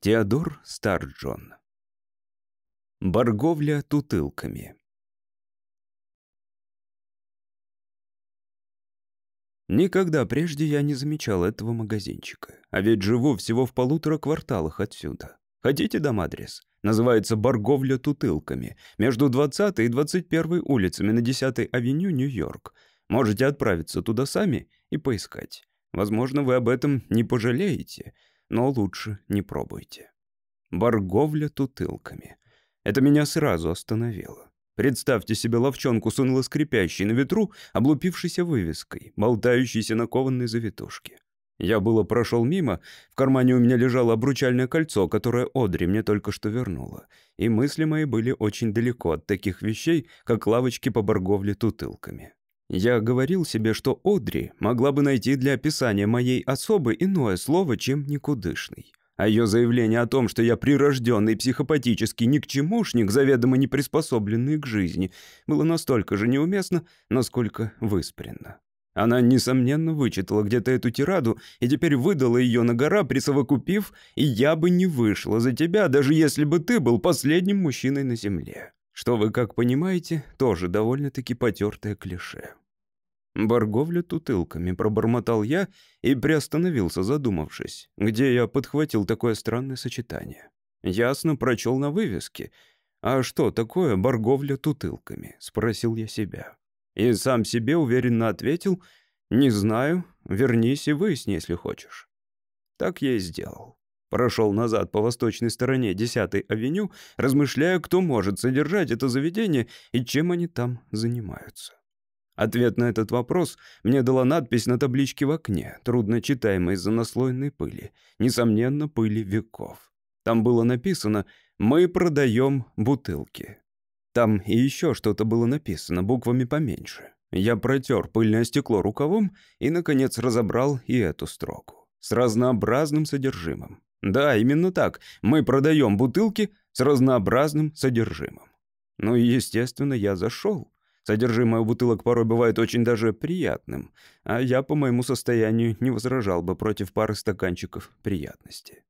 Теодор Старджон. Барговля тутылками. Никогда прежде я не замечал этого магазинчика. А ведь живу всего в полутора кварталах отсюда. Хотите дом адрес? Называется «Барговля тутылками» между 20 и 21 улицами на 10-й авеню, Нью-Йорк. Можете отправиться туда сами и поискать. Возможно, вы об этом не пожалеете, но лучше не пробуйте. Барговля тутылками. Это меня сразу остановило. Представьте себе ловчонку с уныло скрипящей на ветру, облупившейся вывеской, болтающейся на кованной завитушке. Я было прошел мимо, в кармане у меня лежало обручальное кольцо, которое Одри мне только что вернула, и мысли мои были очень далеко от таких вещей, как лавочки по барговле тутылками. Я говорил себе, что Одри могла бы найти для описания моей особы иное слово, чем «никудышный». А ее заявление о том, что я прирожденный психопатический никчемушник, заведомо не приспособленный к жизни, было настолько же неуместно, насколько выспренно. Она, несомненно, вычитала где-то эту тираду и теперь выдала ее на гора, присовокупив, и я бы не вышла за тебя, даже если бы ты был последним мужчиной на земле. Что вы, как понимаете, тоже довольно-таки потертое клише. «Барговля тутылками», — пробормотал я и приостановился, задумавшись, где я подхватил такое странное сочетание. Ясно прочел на вывеске. «А что такое барговля тутылками?» — спросил я себя. И сам себе уверенно ответил «Не знаю, вернись и выясни, если хочешь». Так я и сделал. Прошел назад по восточной стороне 10-й авеню, размышляя, кто может содержать это заведение и чем они там занимаются. Ответ на этот вопрос мне дала надпись на табличке в окне, трудно читаемая из-за наслоенной пыли, несомненно, пыли веков. Там было написано «Мы продаем бутылки». Там и еще что-то было написано, буквами поменьше. Я протер пыльное стекло рукавом и, наконец, разобрал и эту строку. С разнообразным содержимым. Да, именно так. Мы продаем бутылки с разнообразным содержимым. Ну и, естественно, я зашел. Содержимое бутылок порой бывает очень даже приятным, а я по моему состоянию не возражал бы против пары стаканчиков приятности.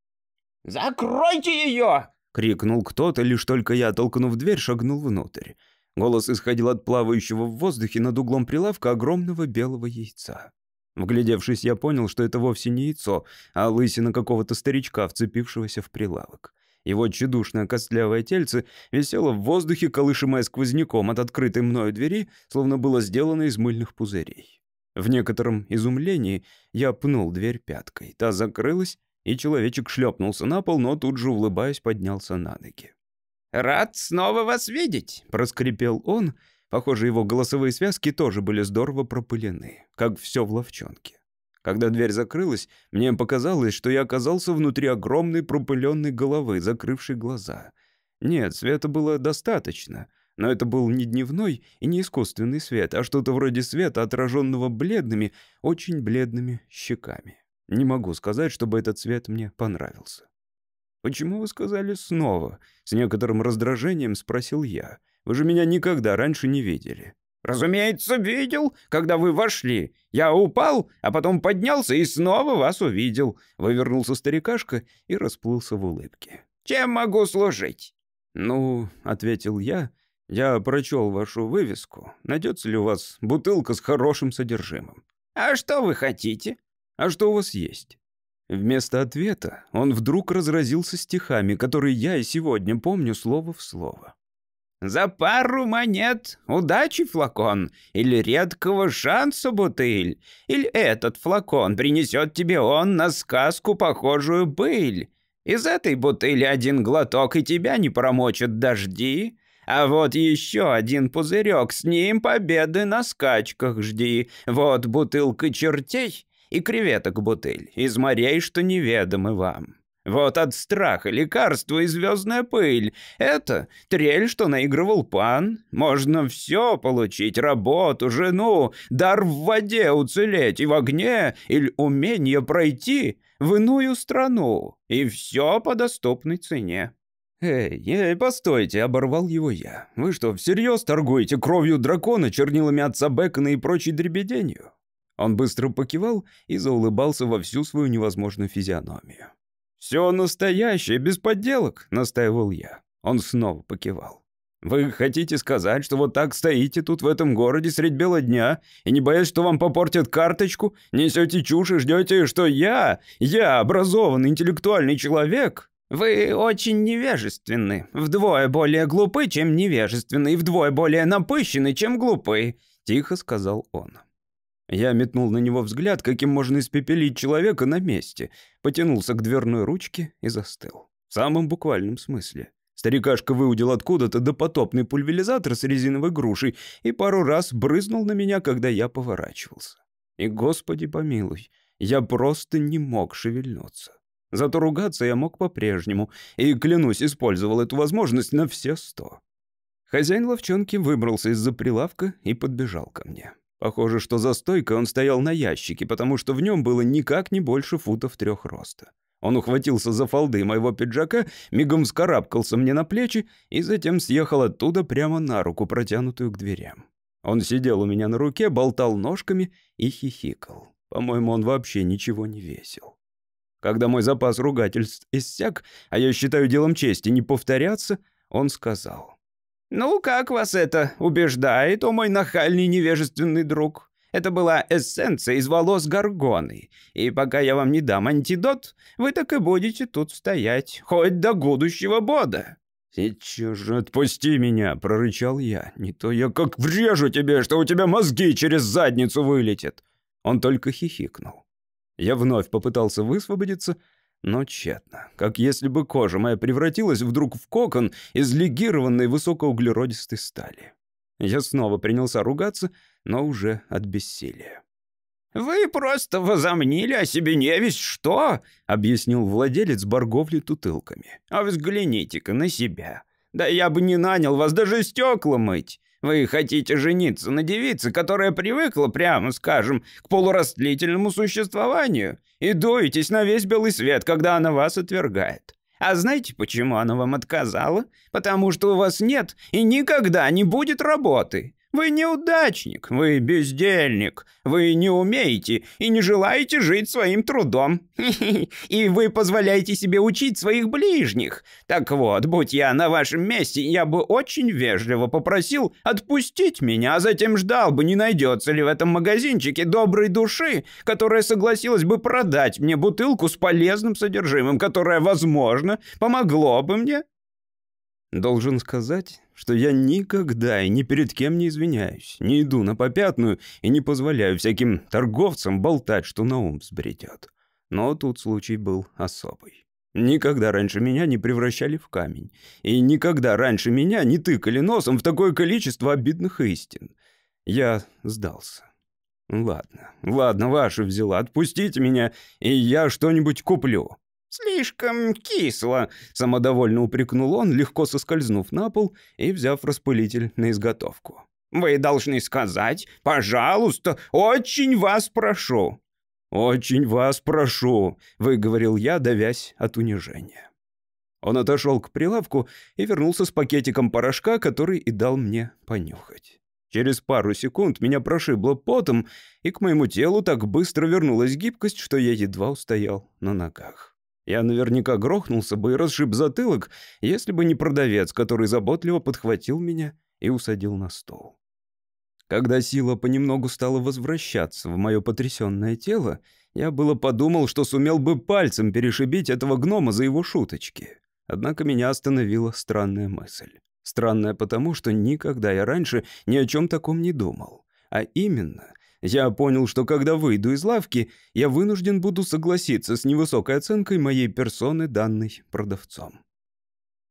«Закройте ее!» — крикнул кто-то, лишь только я, толкнув дверь, шагнул внутрь. Голос исходил от плавающего в воздухе над углом прилавка огромного белого яйца. Вглядевшись, я понял, что это вовсе не яйцо, а лысина какого-то старичка, вцепившегося в прилавок. Его тщедушное костлявое тельце висело в воздухе, колышемое сквозняком от открытой мною двери, словно было сделано из мыльных пузырей. В некотором изумлении я пнул дверь пяткой. Та закрылась, и человечек шлепнулся на пол, но тут же, улыбаясь, поднялся на ноги. «Рад снова вас видеть», — проскрипел он. Похоже, его голосовые связки тоже были здорово пропылены, как все в ловчонке. Когда дверь закрылась, мне показалось, что я оказался внутри огромной пропыленной головы, закрывшей глаза. Нет, света было достаточно, но это был не дневной и не искусственный свет, а что-то вроде света, отраженного бледными, очень бледными щеками. Не могу сказать, чтобы этот цвет мне понравился. «Почему вы сказали снова?» — с некоторым раздражением спросил я. «Вы же меня никогда раньше не видели». «Разумеется, видел, когда вы вошли. Я упал, а потом поднялся и снова вас увидел». Вывернулся старикашка и расплылся в улыбке. «Чем могу служить?» «Ну», — ответил я, — «я прочел вашу вывеску. Найдется ли у вас бутылка с хорошим содержимым?» «А что вы хотите?» «А что у вас есть?» Вместо ответа он вдруг разразился стихами, которые я и сегодня помню слово в слово. За пару монет удачи флакон, или редкого шанса бутыль, или этот флакон принесет тебе он на сказку похожую быль. Из этой бутыли один глоток и тебя не промочат дожди, а вот еще один пузырек, с ним победы на скачках жди. Вот бутылка чертей и креветок бутыль из морей, что неведомы вам. Вот от страха лекарство и звездная пыль. Это трель, что наигрывал пан. Можно все получить, работу, жену, дар в воде уцелеть и в огне, или умение пройти в иную страну. И все по доступной цене. «Эй, эй, постойте!» — оборвал его я. «Вы что, всерьез торгуете кровью дракона, чернилами отца Бекона и прочей дребеденью?» Он быстро покивал и заулыбался во всю свою невозможную физиономию. «Все настоящее, без подделок», — настаивал я. Он снова покивал. «Вы хотите сказать, что вот так стоите тут в этом городе средь бела дня и не боясь, что вам попортят карточку, несете чушь и ждете, что я, я, образованный интеллектуальный человек, «Вы очень невежественны, вдвое более глупы, чем невежественны, и вдвое более напыщены, чем глупы», — тихо сказал он. Я метнул на него взгляд, каким можно испепелить человека на месте, потянулся к дверной ручке и застыл. В самом буквальном смысле. Старикашка выудил откуда-то допотопный пульверизатор с резиновой грушей и пару раз брызнул на меня, когда я поворачивался. И, господи помилуй, я просто не мог шевельнуться. Зато ругаться я мог по-прежнему, и, клянусь, использовал эту возможность на все сто. Хозяин ловчонки выбрался из-за прилавка и подбежал ко мне. Похоже, что за стойкой он стоял на ящике, потому что в нем было никак не больше футов трех роста. Он ухватился за фолды моего пиджака, мигом скарабкался мне на плечи и затем съехал оттуда прямо на руку, протянутую к дверям. Он сидел у меня на руке, болтал ножками и хихикал. По-моему, он вообще ничего не весил. Когда мой запас ругательств иссяк, а я считаю делом чести не повторяться, он сказал. «Ну, как вас это убеждает, о мой нахальный невежественный друг? Это была эссенция из волос горгоны, и пока я вам не дам антидот, вы так и будете тут стоять, хоть до будущего бода». «Сейчас же отпусти меня!» — прорычал я. «Не то я как врежу тебе, что у тебя мозги через задницу вылетят!» Он только хихикнул. Я вновь попытался высвободиться, но тщетно. Как если бы кожа моя превратилась вдруг в кокон из легированной высокоуглеродистой стали. Я снова принялся ругаться, но уже от бессилия. «Вы просто возомнили о себе не весь что», — объяснил владелец барговли тутылками. «А взгляните-ка на себя. Да я бы не нанял вас даже стекла мыть. Вы хотите жениться на девице, которая привыкла, прямо скажем, к полурастлительному существованию, и дуетесь на весь белый свет, когда она вас отвергает. А знаете, почему она вам отказала? Потому что у вас нет и никогда не будет работы. Вы неудачник, вы бездельник, вы не умеете и не желаете жить своим трудом. И вы позволяете себе учить своих ближних. Так вот, будь я на вашем месте, я бы очень вежливо попросил отпустить меня, а затем ждал бы, не найдется ли в этом магазинчике доброй души, которая согласилась бы продать мне бутылку с полезным содержимым, которое, возможно, помогло бы мне Должен сказать, что я никогда и ни перед кем не извиняюсь, не иду на попятную и не позволяю всяким торговцам болтать, что на ум сбредет. Но тут случай был особый. Никогда раньше меня не превращали в камень. И никогда раньше меня не тыкали носом в такое количество обидных истин. Я сдался. Ладно, ладно, ваша взяла, отпустите меня, и я что-нибудь куплю. «Слишком кисло», — самодовольно упрекнул он, легко соскользнув на пол и взяв распылитель на изготовку. «Вы должны сказать, пожалуйста, очень вас прошу». «Очень вас прошу», — выговорил я, давясь от унижения. Он отошел к прилавку и вернулся с пакетиком порошка, который и дал мне понюхать. Через пару секунд меня прошибло потом, и к моему телу так быстро вернулась гибкость, что я едва устоял на ногах. Я наверняка грохнулся бы и расшиб затылок, если бы не продавец, который заботливо подхватил меня и усадил на стол. Когда сила понемногу стала возвращаться в мое потрясенное тело, я было подумал, что сумел бы пальцем перешибить этого гнома за его шуточки. Однако меня остановила странная мысль. Странная потому, что никогда я раньше ни о чем таком не думал. А именно, я понял, что когда выйду из лавки, я вынужден буду согласиться с невысокой оценкой моей персоны, данной продавцом.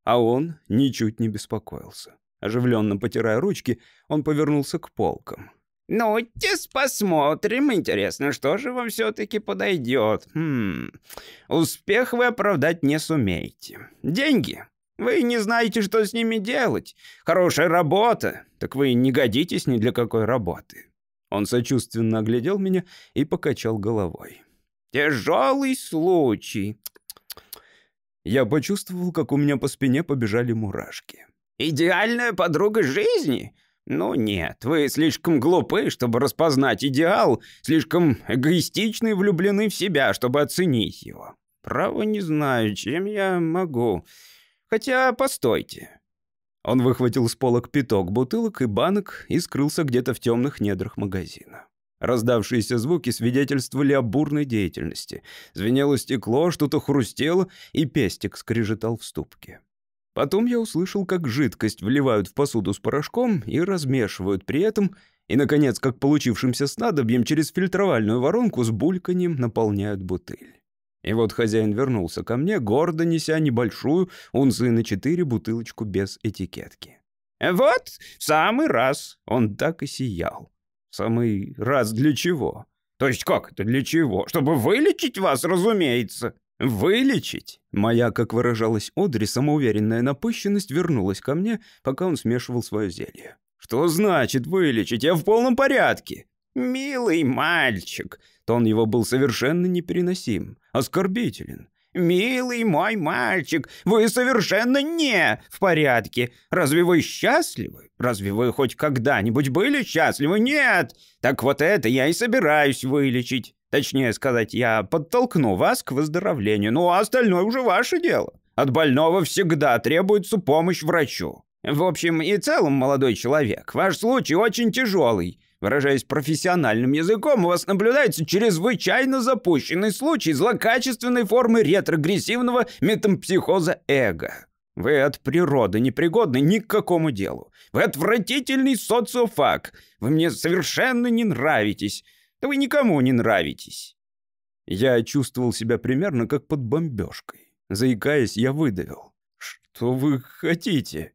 А он ничуть не беспокоился. Оживленно потирая ручки, он повернулся к полкам. «Ну, тес посмотрим. Интересно, что же вам все-таки подойдет? Хм, успех вы оправдать не сумеете. Деньги? Вы не знаете, что с ними делать. Хорошая работа. Так вы не годитесь ни для какой работы. Он сочувственно оглядел меня и покачал головой. «Тяжелый случай». Я почувствовал, как у меня по спине побежали мурашки. «Идеальная подруга жизни? Ну нет, вы слишком глупы, чтобы распознать идеал, слишком эгоистичны и влюблены в себя, чтобы оценить его. Право не знаю, чем я могу. Хотя, постойте». Он выхватил с полок пяток бутылок и банок и скрылся где-то в темных недрах магазина. Раздавшиеся звуки свидетельствовали о бурной деятельности. Звенело стекло, что-то хрустело, и пестик скрежетал в ступке. Потом я услышал, как жидкость вливают в посуду с порошком и размешивают при этом, и, наконец, как получившимся снадобьем через фильтровальную воронку с бульканьем наполняют бутыль. И вот хозяин вернулся ко мне, гордо неся небольшую, унции на четыре бутылочку без этикетки. «Вот, в самый раз!» Он так и сиял самый раз для чего? То есть как это для чего? Чтобы вылечить вас, разумеется. Вылечить? Моя, как выражалась Одри, самоуверенная напыщенность вернулась ко мне, пока он смешивал свое зелье. Что значит вылечить? Я в полном порядке. Милый мальчик. Тон его был совершенно непереносим, оскорбителен. «Милый мой мальчик, вы совершенно не в порядке. Разве вы счастливы? Разве вы хоть когда-нибудь были счастливы? Нет! Так вот это я и собираюсь вылечить. Точнее сказать, я подтолкну вас к выздоровлению, ну а остальное уже ваше дело. От больного всегда требуется помощь врачу. В общем и целом, молодой человек, ваш случай очень тяжелый. Выражаясь профессиональным языком, у вас наблюдается чрезвычайно запущенный случай злокачественной формы ретрогрессивного метампсихоза эго. Вы от природы непригодны ни к какому делу. Вы отвратительный социофаг. Вы мне совершенно не нравитесь. Да вы никому не нравитесь. Я чувствовал себя примерно как под бомбежкой. Заикаясь, я выдавил. «Что вы хотите?»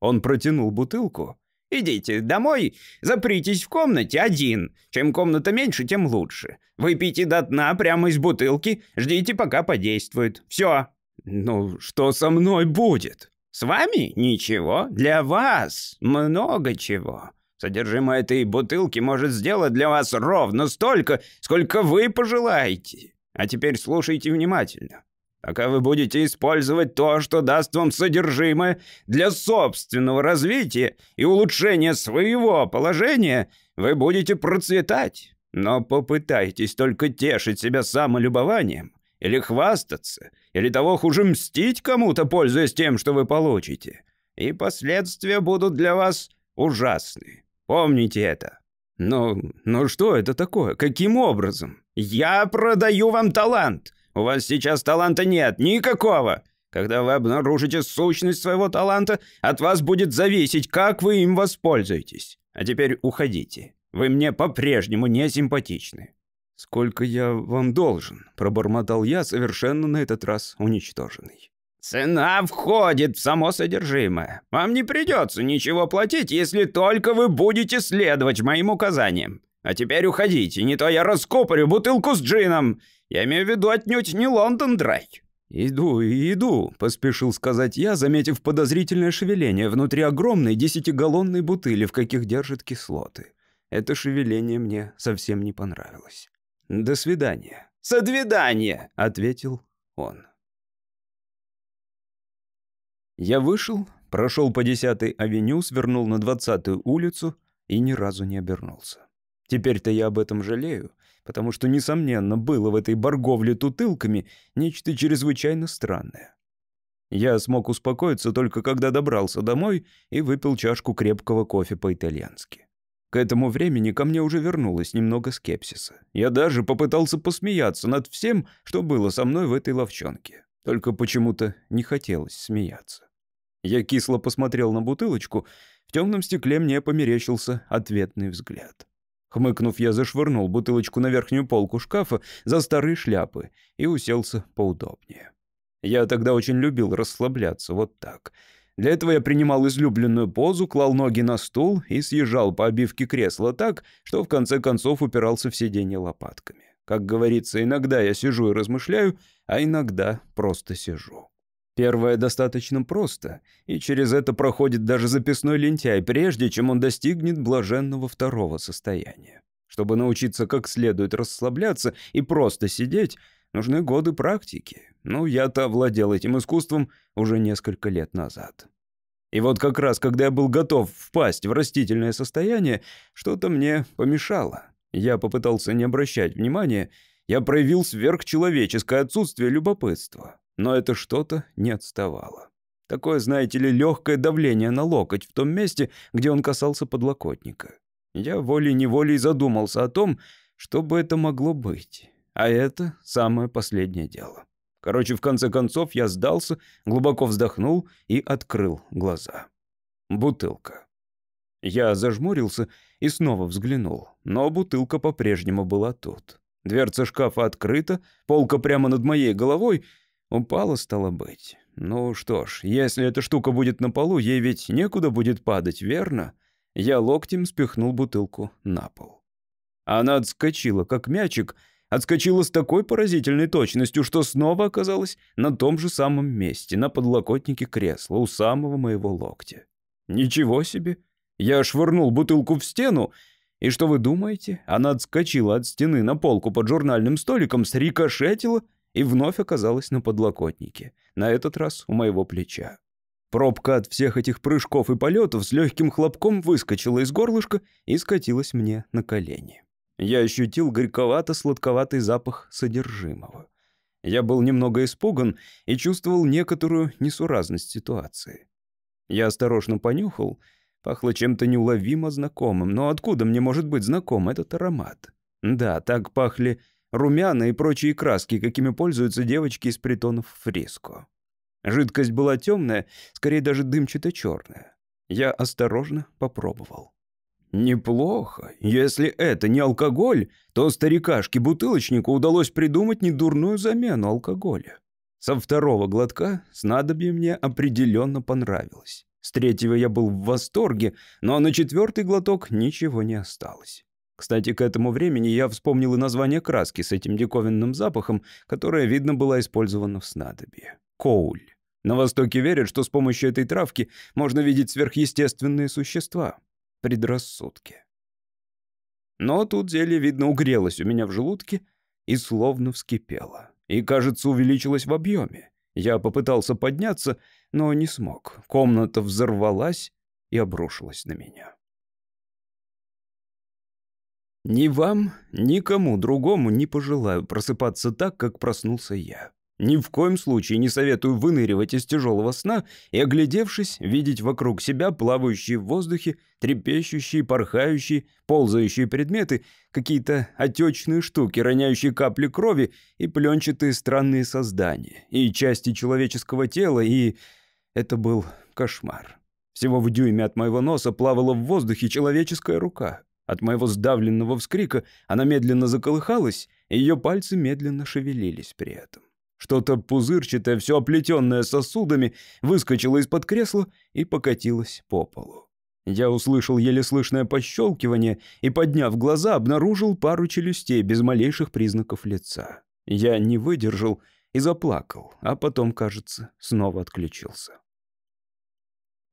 Он протянул бутылку, Идите домой, запритесь в комнате один. Чем комната меньше, тем лучше. Выпейте до дна прямо из бутылки, ждите, пока подействует. Все. Ну, что со мной будет? С вами ничего, для вас много чего. Содержимое этой бутылки может сделать для вас ровно столько, сколько вы пожелаете. А теперь слушайте внимательно. Пока вы будете использовать то, что даст вам содержимое для собственного развития и улучшения своего положения, вы будете процветать. Но попытайтесь только тешить себя самолюбованием, или хвастаться, или того хуже мстить кому-то, пользуясь тем, что вы получите. И последствия будут для вас ужасны. Помните это. Но, но что это такое? Каким образом? Я продаю вам талант. У вас сейчас таланта нет, никакого. Когда вы обнаружите сущность своего таланта, от вас будет зависеть, как вы им воспользуетесь. А теперь уходите. Вы мне по-прежнему не симпатичны». «Сколько я вам должен?» – пробормотал я, совершенно на этот раз уничтоженный. «Цена входит в само содержимое. Вам не придется ничего платить, если только вы будете следовать моим указаниям. А теперь уходите, не то я раскопорю бутылку с джином. Я имею в виду отнюдь не Лондон Драй». «Иду, иду», — поспешил сказать я, заметив подозрительное шевеление внутри огромной десятигаллонной бутыли, в каких держат кислоты. Это шевеление мне совсем не понравилось. «До свидания». «Содвидание», — ответил он. Я вышел, прошел по 10-й авеню, свернул на 20-ю улицу и ни разу не обернулся. Теперь-то я об этом жалею потому что, несомненно, было в этой борговле тутылками нечто чрезвычайно странное. Я смог успокоиться только когда добрался домой и выпил чашку крепкого кофе по-итальянски. К этому времени ко мне уже вернулось немного скепсиса. Я даже попытался посмеяться над всем, что было со мной в этой ловчонке. Только почему-то не хотелось смеяться. Я кисло посмотрел на бутылочку, в темном стекле мне померещился ответный взгляд. Хмыкнув, я зашвырнул бутылочку на верхнюю полку шкафа за старые шляпы и уселся поудобнее. Я тогда очень любил расслабляться вот так. Для этого я принимал излюбленную позу, клал ноги на стул и съезжал по обивке кресла так, что в конце концов упирался в сиденье лопатками. Как говорится, иногда я сижу и размышляю, а иногда просто сижу. Первое достаточно просто, и через это проходит даже записной лентяй, прежде чем он достигнет блаженного второго состояния. Чтобы научиться как следует расслабляться и просто сидеть, нужны годы практики. Ну, я-то овладел этим искусством уже несколько лет назад. И вот как раз, когда я был готов впасть в растительное состояние, что-то мне помешало. Я попытался не обращать внимания Я проявил сверхчеловеческое отсутствие любопытства, но это что-то не отставало. Такое, знаете ли, легкое давление на локоть в том месте, где он касался подлокотника. Я волей-неволей задумался о том, что бы это могло быть. А это самое последнее дело. Короче, в конце концов я сдался, глубоко вздохнул и открыл глаза. Бутылка. Я зажмурился и снова взглянул, но бутылка по-прежнему была тут. Дверца шкафа открыта, полка прямо над моей головой. Упала, стало быть. Ну что ж, если эта штука будет на полу, ей ведь некуда будет падать, верно? Я локтем спихнул бутылку на пол. Она отскочила, как мячик, отскочила с такой поразительной точностью, что снова оказалась на том же самом месте, на подлокотнике кресла, у самого моего локтя. Ничего себе! Я швырнул бутылку в стену, и что вы думаете? Она отскочила от стены на полку под журнальным столиком, срикошетила и вновь оказалась на подлокотнике, на этот раз у моего плеча. Пробка от всех этих прыжков и полетов с легким хлопком выскочила из горлышка и скатилась мне на колени. Я ощутил горьковато-сладковатый запах содержимого. Я был немного испуган и чувствовал некоторую несуразность ситуации. Я осторожно понюхал — Пахло чем-то неуловимо знакомым. Но откуда мне может быть знаком этот аромат? Да, так пахли румяна и прочие краски, какими пользуются девочки из притонов Фриско. Жидкость была темная, скорее даже дымчато-черная. Я осторожно попробовал. Неплохо. Если это не алкоголь, то старикашке-бутылочнику удалось придумать недурную замену алкоголя. Со второго глотка снадобье мне определенно понравилось. С третьего я был в восторге, но на четвертый глоток ничего не осталось. Кстати, к этому времени я вспомнил и название краски с этим диковинным запахом, которая, видно, была использована в снадобье. Коуль. На Востоке верят, что с помощью этой травки можно видеть сверхъестественные существа. Предрассудки. Но тут зелье, видно, угрелось у меня в желудке и словно вскипело. И, кажется, увеличилось в объеме. Я попытался подняться, но не смог. Комната взорвалась и обрушилась на меня. Ни вам, ни кому другому не пожелаю просыпаться так, как проснулся я. Ни в коем случае не советую выныривать из тяжелого сна и, оглядевшись, видеть вокруг себя плавающие в воздухе, трепещущие, порхающие, ползающие предметы, какие-то отечные штуки, роняющие капли крови и пленчатые странные создания, и части человеческого тела, и... Это был кошмар. Всего в дюйме от моего носа плавала в воздухе человеческая рука. От моего сдавленного вскрика она медленно заколыхалась, и ее пальцы медленно шевелились при этом. Что-то пузырчатое, все оплетенное сосудами, выскочило из-под кресла и покатилось по полу. Я услышал еле слышное пощелкивание и, подняв глаза, обнаружил пару челюстей без малейших признаков лица. Я не выдержал и заплакал, а потом, кажется, снова отключился.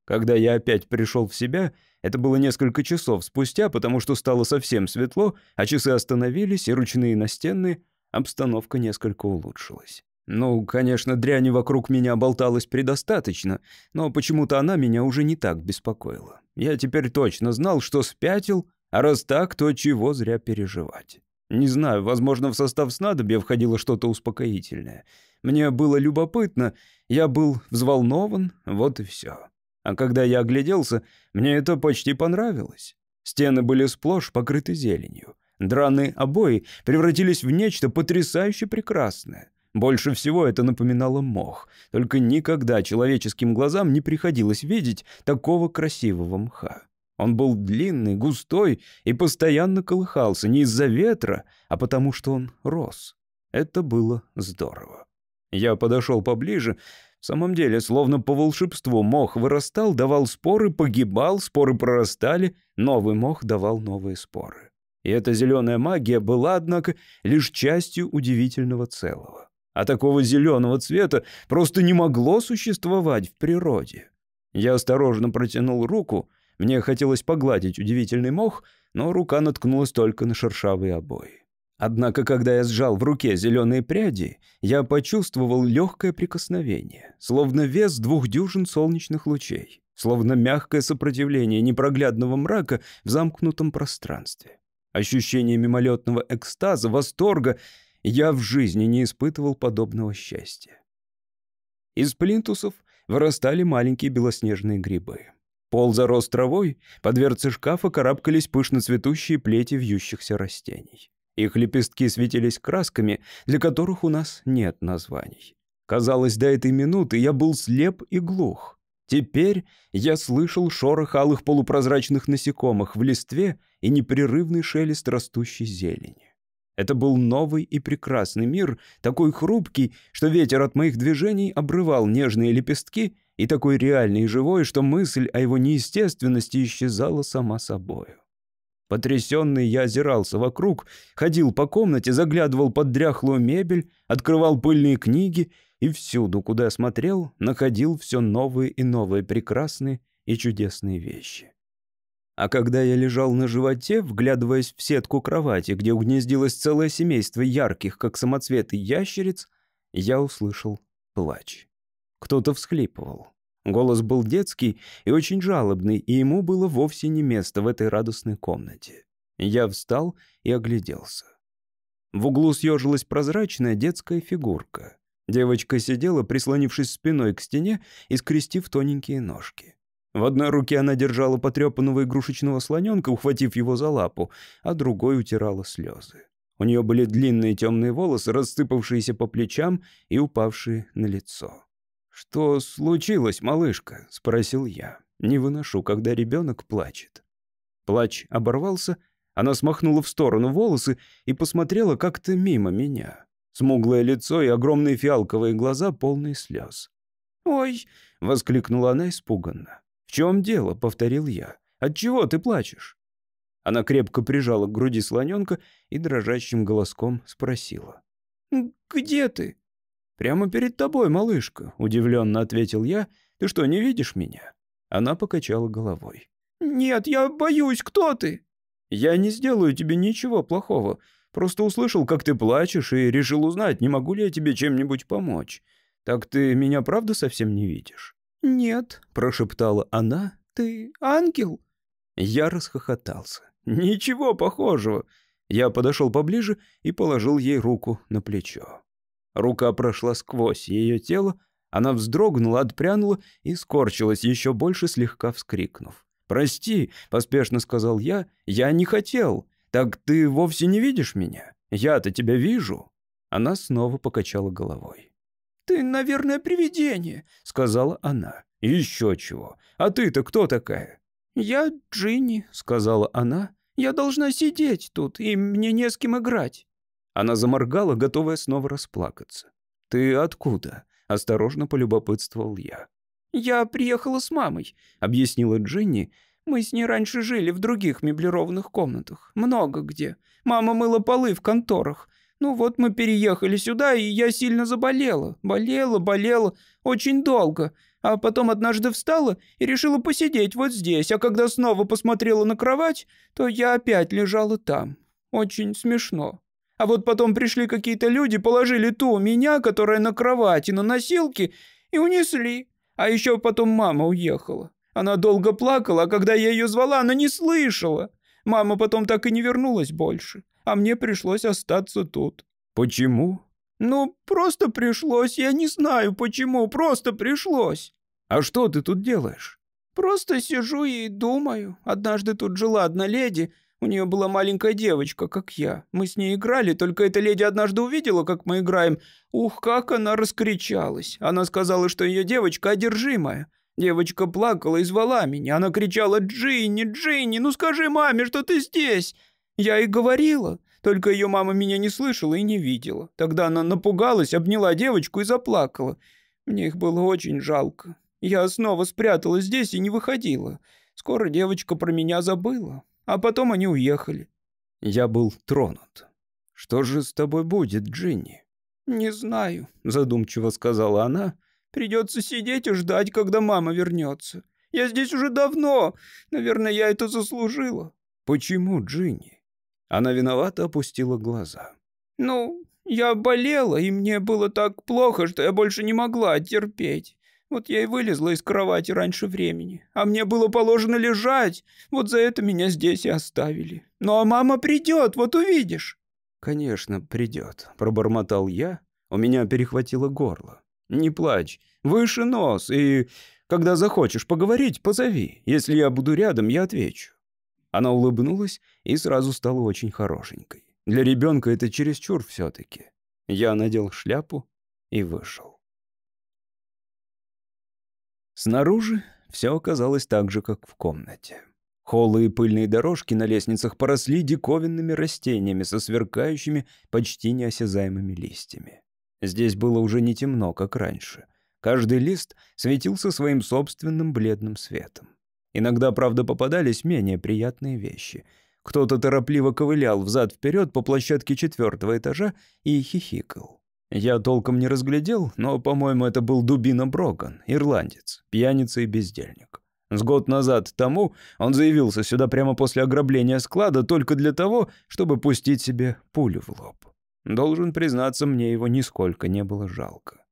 Когда я опять пришел в себя, это было несколько часов спустя, потому что стало совсем светло, а часы остановились, и ручные настенные, обстановка несколько улучшилась. Ну, конечно, дряни вокруг меня болталось предостаточно, но почему-то она меня уже не так беспокоила. Я теперь точно знал, что спятил, а раз так, то чего зря переживать. Не знаю, возможно, в состав снадобья входило что-то успокоительное. Мне было любопытно, я был взволнован, вот и все. А когда я огляделся, мне это почти понравилось. Стены были сплошь покрыты зеленью. Драные обои превратились в нечто потрясающе прекрасное. Больше всего это напоминало мох, только никогда человеческим глазам не приходилось видеть такого красивого мха. Он был длинный, густой и постоянно колыхался не из-за ветра, а потому что он рос. Это было здорово. Я подошел поближе. В самом деле, словно по волшебству, мох вырастал, давал споры, погибал, споры прорастали, новый мох давал новые споры. И эта зеленая магия была, однако, лишь частью удивительного целого а такого зеленого цвета просто не могло существовать в природе. Я осторожно протянул руку, мне хотелось погладить удивительный мох, но рука наткнулась только на шершавые обои. Однако, когда я сжал в руке зеленые пряди, я почувствовал легкое прикосновение, словно вес двух дюжин солнечных лучей, словно мягкое сопротивление непроглядного мрака в замкнутом пространстве. Ощущение мимолетного экстаза, восторга Я в жизни не испытывал подобного счастья. Из плинтусов вырастали маленькие белоснежные грибы. Пол зарос травой, по дверце шкафа карабкались пышно цветущие плети вьющихся растений. Их лепестки светились красками, для которых у нас нет названий. Казалось, до этой минуты я был слеп и глух. Теперь я слышал шорох алых полупрозрачных насекомых в листве и непрерывный шелест растущей зелени. Это был новый и прекрасный мир, такой хрупкий, что ветер от моих движений обрывал нежные лепестки, и такой реальный и живой, что мысль о его неестественности исчезала сама собою. Потрясенный я озирался вокруг, ходил по комнате, заглядывал под дряхлую мебель, открывал пыльные книги и всюду, куда смотрел, находил все новые и новые прекрасные и чудесные вещи. А когда я лежал на животе, вглядываясь в сетку кровати, где угнездилось целое семейство ярких, как самоцветы, ящериц, я услышал плач. Кто-то всхлипывал. Голос был детский и очень жалобный, и ему было вовсе не место в этой радостной комнате. Я встал и огляделся. В углу съежилась прозрачная детская фигурка. Девочка сидела, прислонившись спиной к стене и скрестив тоненькие ножки. В одной руке она держала потрепанного игрушечного слоненка, ухватив его за лапу, а другой утирала слезы. У нее были длинные темные волосы, рассыпавшиеся по плечам и упавшие на лицо. «Что случилось, малышка?» — спросил я. «Не выношу, когда ребенок плачет». Плач оборвался, она смахнула в сторону волосы и посмотрела как-то мимо меня. Смуглое лицо и огромные фиалковые глаза, полные слез. «Ой!» — воскликнула она испуганно. «В чем дело?» — повторил я. «Отчего ты плачешь?» Она крепко прижала к груди слоненка и дрожащим голоском спросила. «Где ты?» «Прямо перед тобой, малышка», — удивленно ответил я. «Ты что, не видишь меня?» Она покачала головой. «Нет, я боюсь, кто ты?» «Я не сделаю тебе ничего плохого. Просто услышал, как ты плачешь, и решил узнать, не могу ли я тебе чем-нибудь помочь. Так ты меня правда совсем не видишь?» «Нет», — прошептала она. «Ты ангел?» Я расхохотался. «Ничего похожего». Я подошел поближе и положил ей руку на плечо. Рука прошла сквозь ее тело, она вздрогнула, отпрянула и скорчилась, еще больше слегка вскрикнув. «Прости», — поспешно сказал я, — «я не хотел. Так ты вовсе не видишь меня? Я-то тебя вижу». Она снова покачала головой. «Ты, наверное, привидение», — сказала она. «Еще чего. А ты-то кто такая?» «Я Джинни», — сказала она. «Я должна сидеть тут, и мне не с кем играть». Она заморгала, готовая снова расплакаться. «Ты откуда?» — осторожно полюбопытствовал я. «Я приехала с мамой», — объяснила Джинни. «Мы с ней раньше жили в других меблированных комнатах. Много где. Мама мыла полы в конторах. Ну вот мы переехали сюда, и я сильно заболела. Болела, болела. Очень долго. А потом однажды встала и решила посидеть вот здесь. А когда снова посмотрела на кровать, то я опять лежала там. Очень смешно. А вот потом пришли какие-то люди, положили ту меня, которая на кровати, на носилки, и унесли. А еще потом мама уехала. Она долго плакала, а когда я ее звала, она не слышала. Мама потом так и не вернулась больше, а мне пришлось остаться тут. Почему? Ну, просто пришлось, я не знаю почему, просто пришлось. А что ты тут делаешь? Просто сижу и думаю. Однажды тут жила одна леди, у нее была маленькая девочка, как я. Мы с ней играли, только эта леди однажды увидела, как мы играем. Ух, как она раскричалась. Она сказала, что ее девочка одержимая. Девочка плакала и звала меня. Она кричала «Джинни, Джинни, ну скажи маме, что ты здесь!» Я и говорила, только ее мама меня не слышала и не видела. Тогда она напугалась, обняла девочку и заплакала. Мне их было очень жалко. Я снова спряталась здесь и не выходила. Скоро девочка про меня забыла а потом они уехали. Я был тронут. «Что же с тобой будет, Джинни?» «Не знаю», — задумчиво сказала она. «Придется сидеть и ждать, когда мама вернется. Я здесь уже давно. Наверное, я это заслужила». «Почему, Джинни?» Она виновато опустила глаза. «Ну, я болела, и мне было так плохо, что я больше не могла терпеть. Вот я и вылезла из кровати раньше времени. А мне было положено лежать. Вот за это меня здесь и оставили. Ну а мама придет, вот увидишь». «Конечно, придет», — пробормотал я. У меня перехватило горло. «Не плачь. Выше нос. И когда захочешь поговорить, позови. Если я буду рядом, я отвечу». Она улыбнулась и сразу стала очень хорошенькой. Для ребенка это чересчур все-таки. Я надел шляпу и вышел. Снаружи все оказалось так же, как в комнате. Холлы и пыльные дорожки на лестницах поросли диковинными растениями со сверкающими, почти неосязаемыми листьями. Здесь было уже не темно, как раньше. Каждый лист светился своим собственным бледным светом. Иногда, правда, попадались менее приятные вещи. Кто-то торопливо ковылял взад-вперед по площадке четвертого этажа и хихикал. Я толком не разглядел, но, по-моему, это был Дубина Броган, ирландец, пьяница и бездельник. С год назад тому он заявился сюда прямо после ограбления склада только для того, чтобы пустить себе пулю в лоб. Должен признаться, мне его нисколько не было жалко.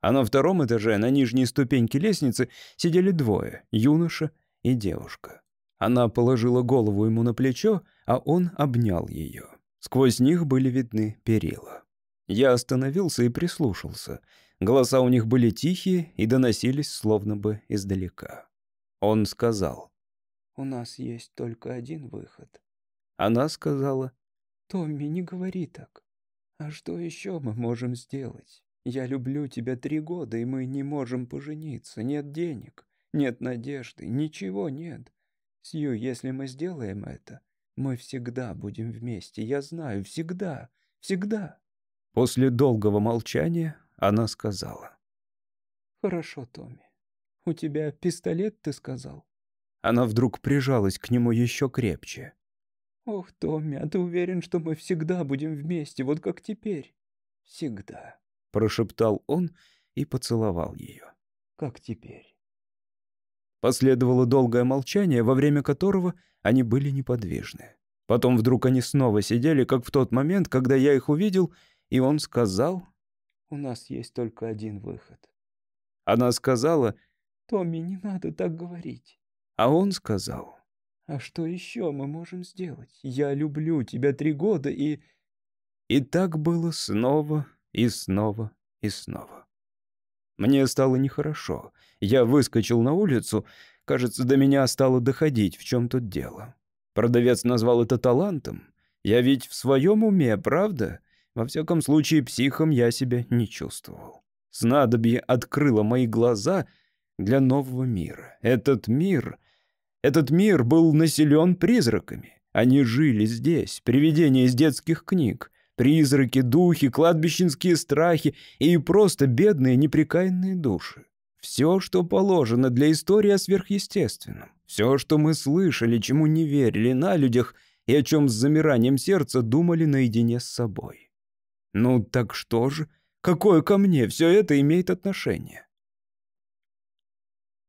А на втором этаже, на нижней ступеньке лестницы, сидели двое — юноша и девушка. Она положила голову ему на плечо, а он обнял ее. Сквозь них были видны перила. Я остановился и прислушался. Голоса у них были тихие и доносились словно бы издалека. Он сказал, «У нас есть только один выход». Она сказала, «Томми, не говори так. А что еще мы можем сделать? Я люблю тебя три года, и мы не можем пожениться. Нет денег, нет надежды, ничего нет. Сью, если мы сделаем это, мы всегда будем вместе. Я знаю, всегда, всегда». После долгого молчания она сказала. «Хорошо, Томми. У тебя пистолет, ты сказал?» Она вдруг прижалась к нему еще крепче. «Ох, Томми, а ты уверен, что мы всегда будем вместе, вот как теперь?» «Всегда», — прошептал он и поцеловал ее. «Как теперь?» Последовало долгое молчание, во время которого они были неподвижны. Потом вдруг они снова сидели, как в тот момент, когда я их увидел, и он сказал, «У нас есть только один выход». Она сказала, «Томми, не надо так говорить». А он сказал, «А что еще мы можем сделать? Я люблю тебя три года и...» И так было снова и снова и снова. Мне стало нехорошо. Я выскочил на улицу. Кажется, до меня стало доходить, в чем тут дело. Продавец назвал это талантом. Я ведь в своем уме, правда? Во всяком случае, психом я себя не чувствовал. Снадобье открыло мои глаза для нового мира. Этот мир... Этот мир был населен призраками. Они жили здесь, привидения из детских книг. Призраки, духи, кладбищенские страхи и просто бедные неприкаянные души. Все, что положено для истории о сверхъестественном. Все, что мы слышали, чему не верили на людях и о чем с замиранием сердца думали наедине с собой. Ну так что же? Какое ко мне все это имеет отношение?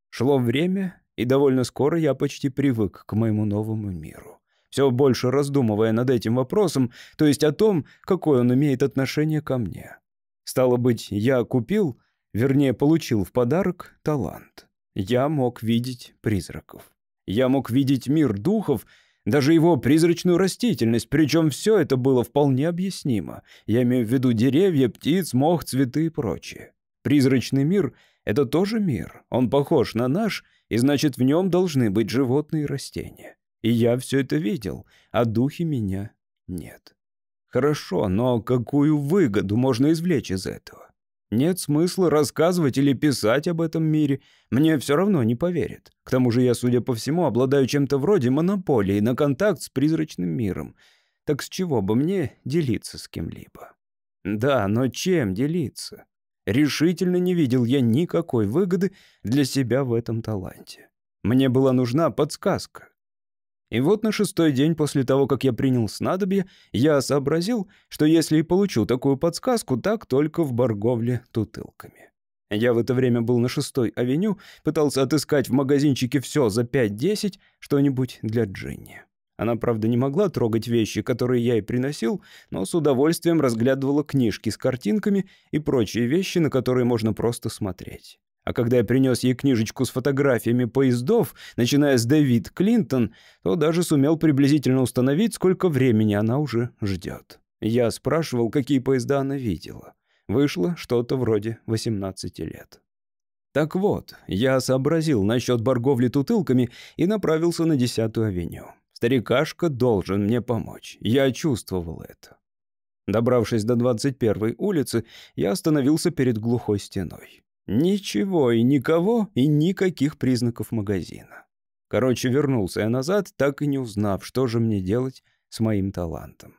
Шло время, и довольно скоро я почти привык к моему новому миру. Все больше раздумывая над этим вопросом, то есть о том, какое он имеет отношение ко мне. Стало быть, я купил, вернее, получил в подарок талант. Я мог видеть призраков. Я мог видеть мир духов — даже его призрачную растительность, причем все это было вполне объяснимо. Я имею в виду деревья, птиц, мох, цветы и прочее. Призрачный мир — это тоже мир. Он похож на наш, и значит, в нем должны быть животные и растения. И я все это видел, а духи меня нет. Хорошо, но какую выгоду можно извлечь из этого? Нет смысла рассказывать или писать об этом мире. Мне все равно не поверят. К тому же я, судя по всему, обладаю чем-то вроде монополии на контакт с призрачным миром. Так с чего бы мне делиться с кем-либо? Да, но чем делиться? Решительно не видел я никакой выгоды для себя в этом таланте. Мне была нужна подсказка. И вот на шестой день после того, как я принял снадобье, я сообразил, что если и получу такую подсказку, так только в Барговле тутылками. Я в это время был на шестой авеню, пытался отыскать в магазинчике все за 5-10, что-нибудь для Джинни. Она, правда, не могла трогать вещи, которые я ей приносил, но с удовольствием разглядывала книжки с картинками и прочие вещи, на которые можно просто смотреть. А когда я принес ей книжечку с фотографиями поездов, начиная с Дэвид Клинтон, то даже сумел приблизительно установить, сколько времени она уже ждет. Я спрашивал, какие поезда она видела. Вышло что-то вроде 18 лет. Так вот, я сообразил насчет торговли тутылками и направился на 10-ю авеню. Старикашка должен мне помочь. Я чувствовал это. Добравшись до 21-й улицы, я остановился перед глухой стеной. Ничего и никого, и никаких признаков магазина. Короче, вернулся я назад, так и не узнав, что же мне делать с моим талантом.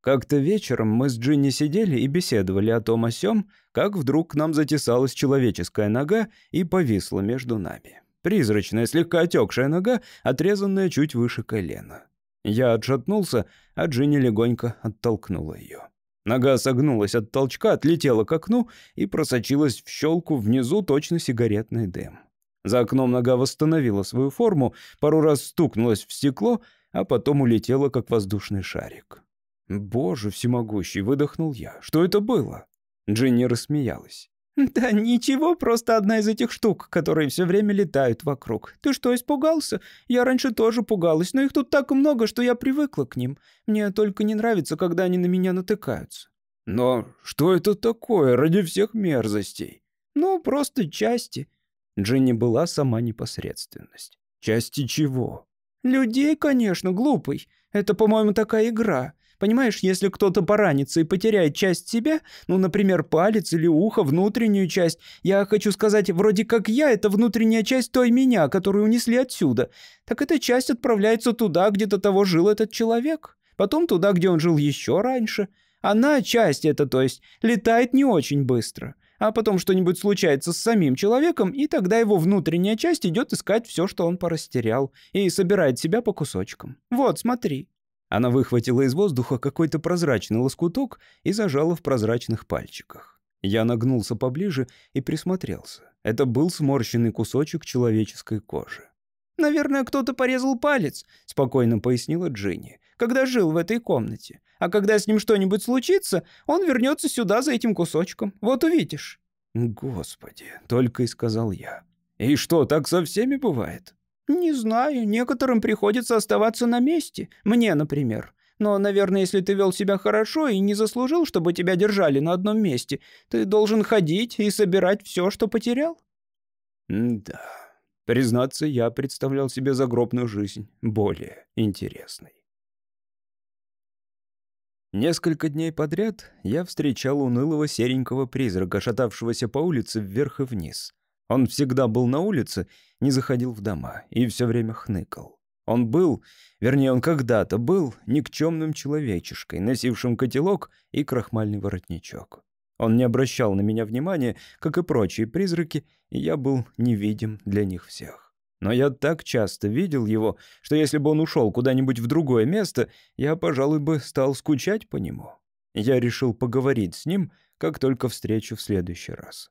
Как-то вечером мы с Джинни сидели и беседовали о том о сём, как вдруг к нам затесалась человеческая нога и повисла между нами. Призрачная, слегка отекшая нога, отрезанная чуть выше колена. Я отшатнулся, а Джинни легонько оттолкнула ее. Нога согнулась от толчка, отлетела к окну и просочилась в щелку внизу точно сигаретный дым. За окном нога восстановила свою форму, пару раз стукнулась в стекло, а потом улетела, как воздушный шарик. «Боже всемогущий!» — выдохнул я. «Что это было?» Джинни рассмеялась. «Да ничего, просто одна из этих штук, которые все время летают вокруг. Ты что, испугался? Я раньше тоже пугалась, но их тут так много, что я привыкла к ним. Мне только не нравится, когда они на меня натыкаются». «Но что это такое ради всех мерзостей?» «Ну, просто части». Джинни была сама непосредственность. «Части чего?» «Людей, конечно, глупый. Это, по-моему, такая игра. Понимаешь, если кто-то поранится и потеряет часть себя, ну, например, палец или ухо, внутреннюю часть, я хочу сказать, вроде как я — это внутренняя часть той меня, которую унесли отсюда, так эта часть отправляется туда, где до того жил этот человек, потом туда, где он жил еще раньше. Она, часть эта, то есть, летает не очень быстро. А потом что-нибудь случается с самим человеком, и тогда его внутренняя часть идет искать все, что он порастерял, и собирает себя по кусочкам. Вот, смотри. Она выхватила из воздуха какой-то прозрачный лоскуток и зажала в прозрачных пальчиках. Я нагнулся поближе и присмотрелся. Это был сморщенный кусочек человеческой кожи. «Наверное, кто-то порезал палец», — спокойно пояснила Джинни, «когда жил в этой комнате. А когда с ним что-нибудь случится, он вернется сюда за этим кусочком. Вот увидишь». «Господи», — только и сказал я. «И что, так со всеми бывает?» «Не знаю, некоторым приходится оставаться на месте. Мне, например. Но, наверное, если ты вел себя хорошо и не заслужил, чтобы тебя держали на одном месте, ты должен ходить и собирать все, что потерял». «Да, признаться, я представлял себе загробную жизнь более интересной». Несколько дней подряд я встречал унылого серенького призрака, шатавшегося по улице вверх и вниз. Он всегда был на улице, не заходил в дома и все время хныкал. Он был, вернее, он когда-то был никчемным человечишкой, носившим котелок и крахмальный воротничок. Он не обращал на меня внимания, как и прочие призраки, и я был невидим для них всех. Но я так часто видел его, что если бы он ушел куда-нибудь в другое место, я, пожалуй, бы стал скучать по нему. Я решил поговорить с ним, как только встречу в следующий раз.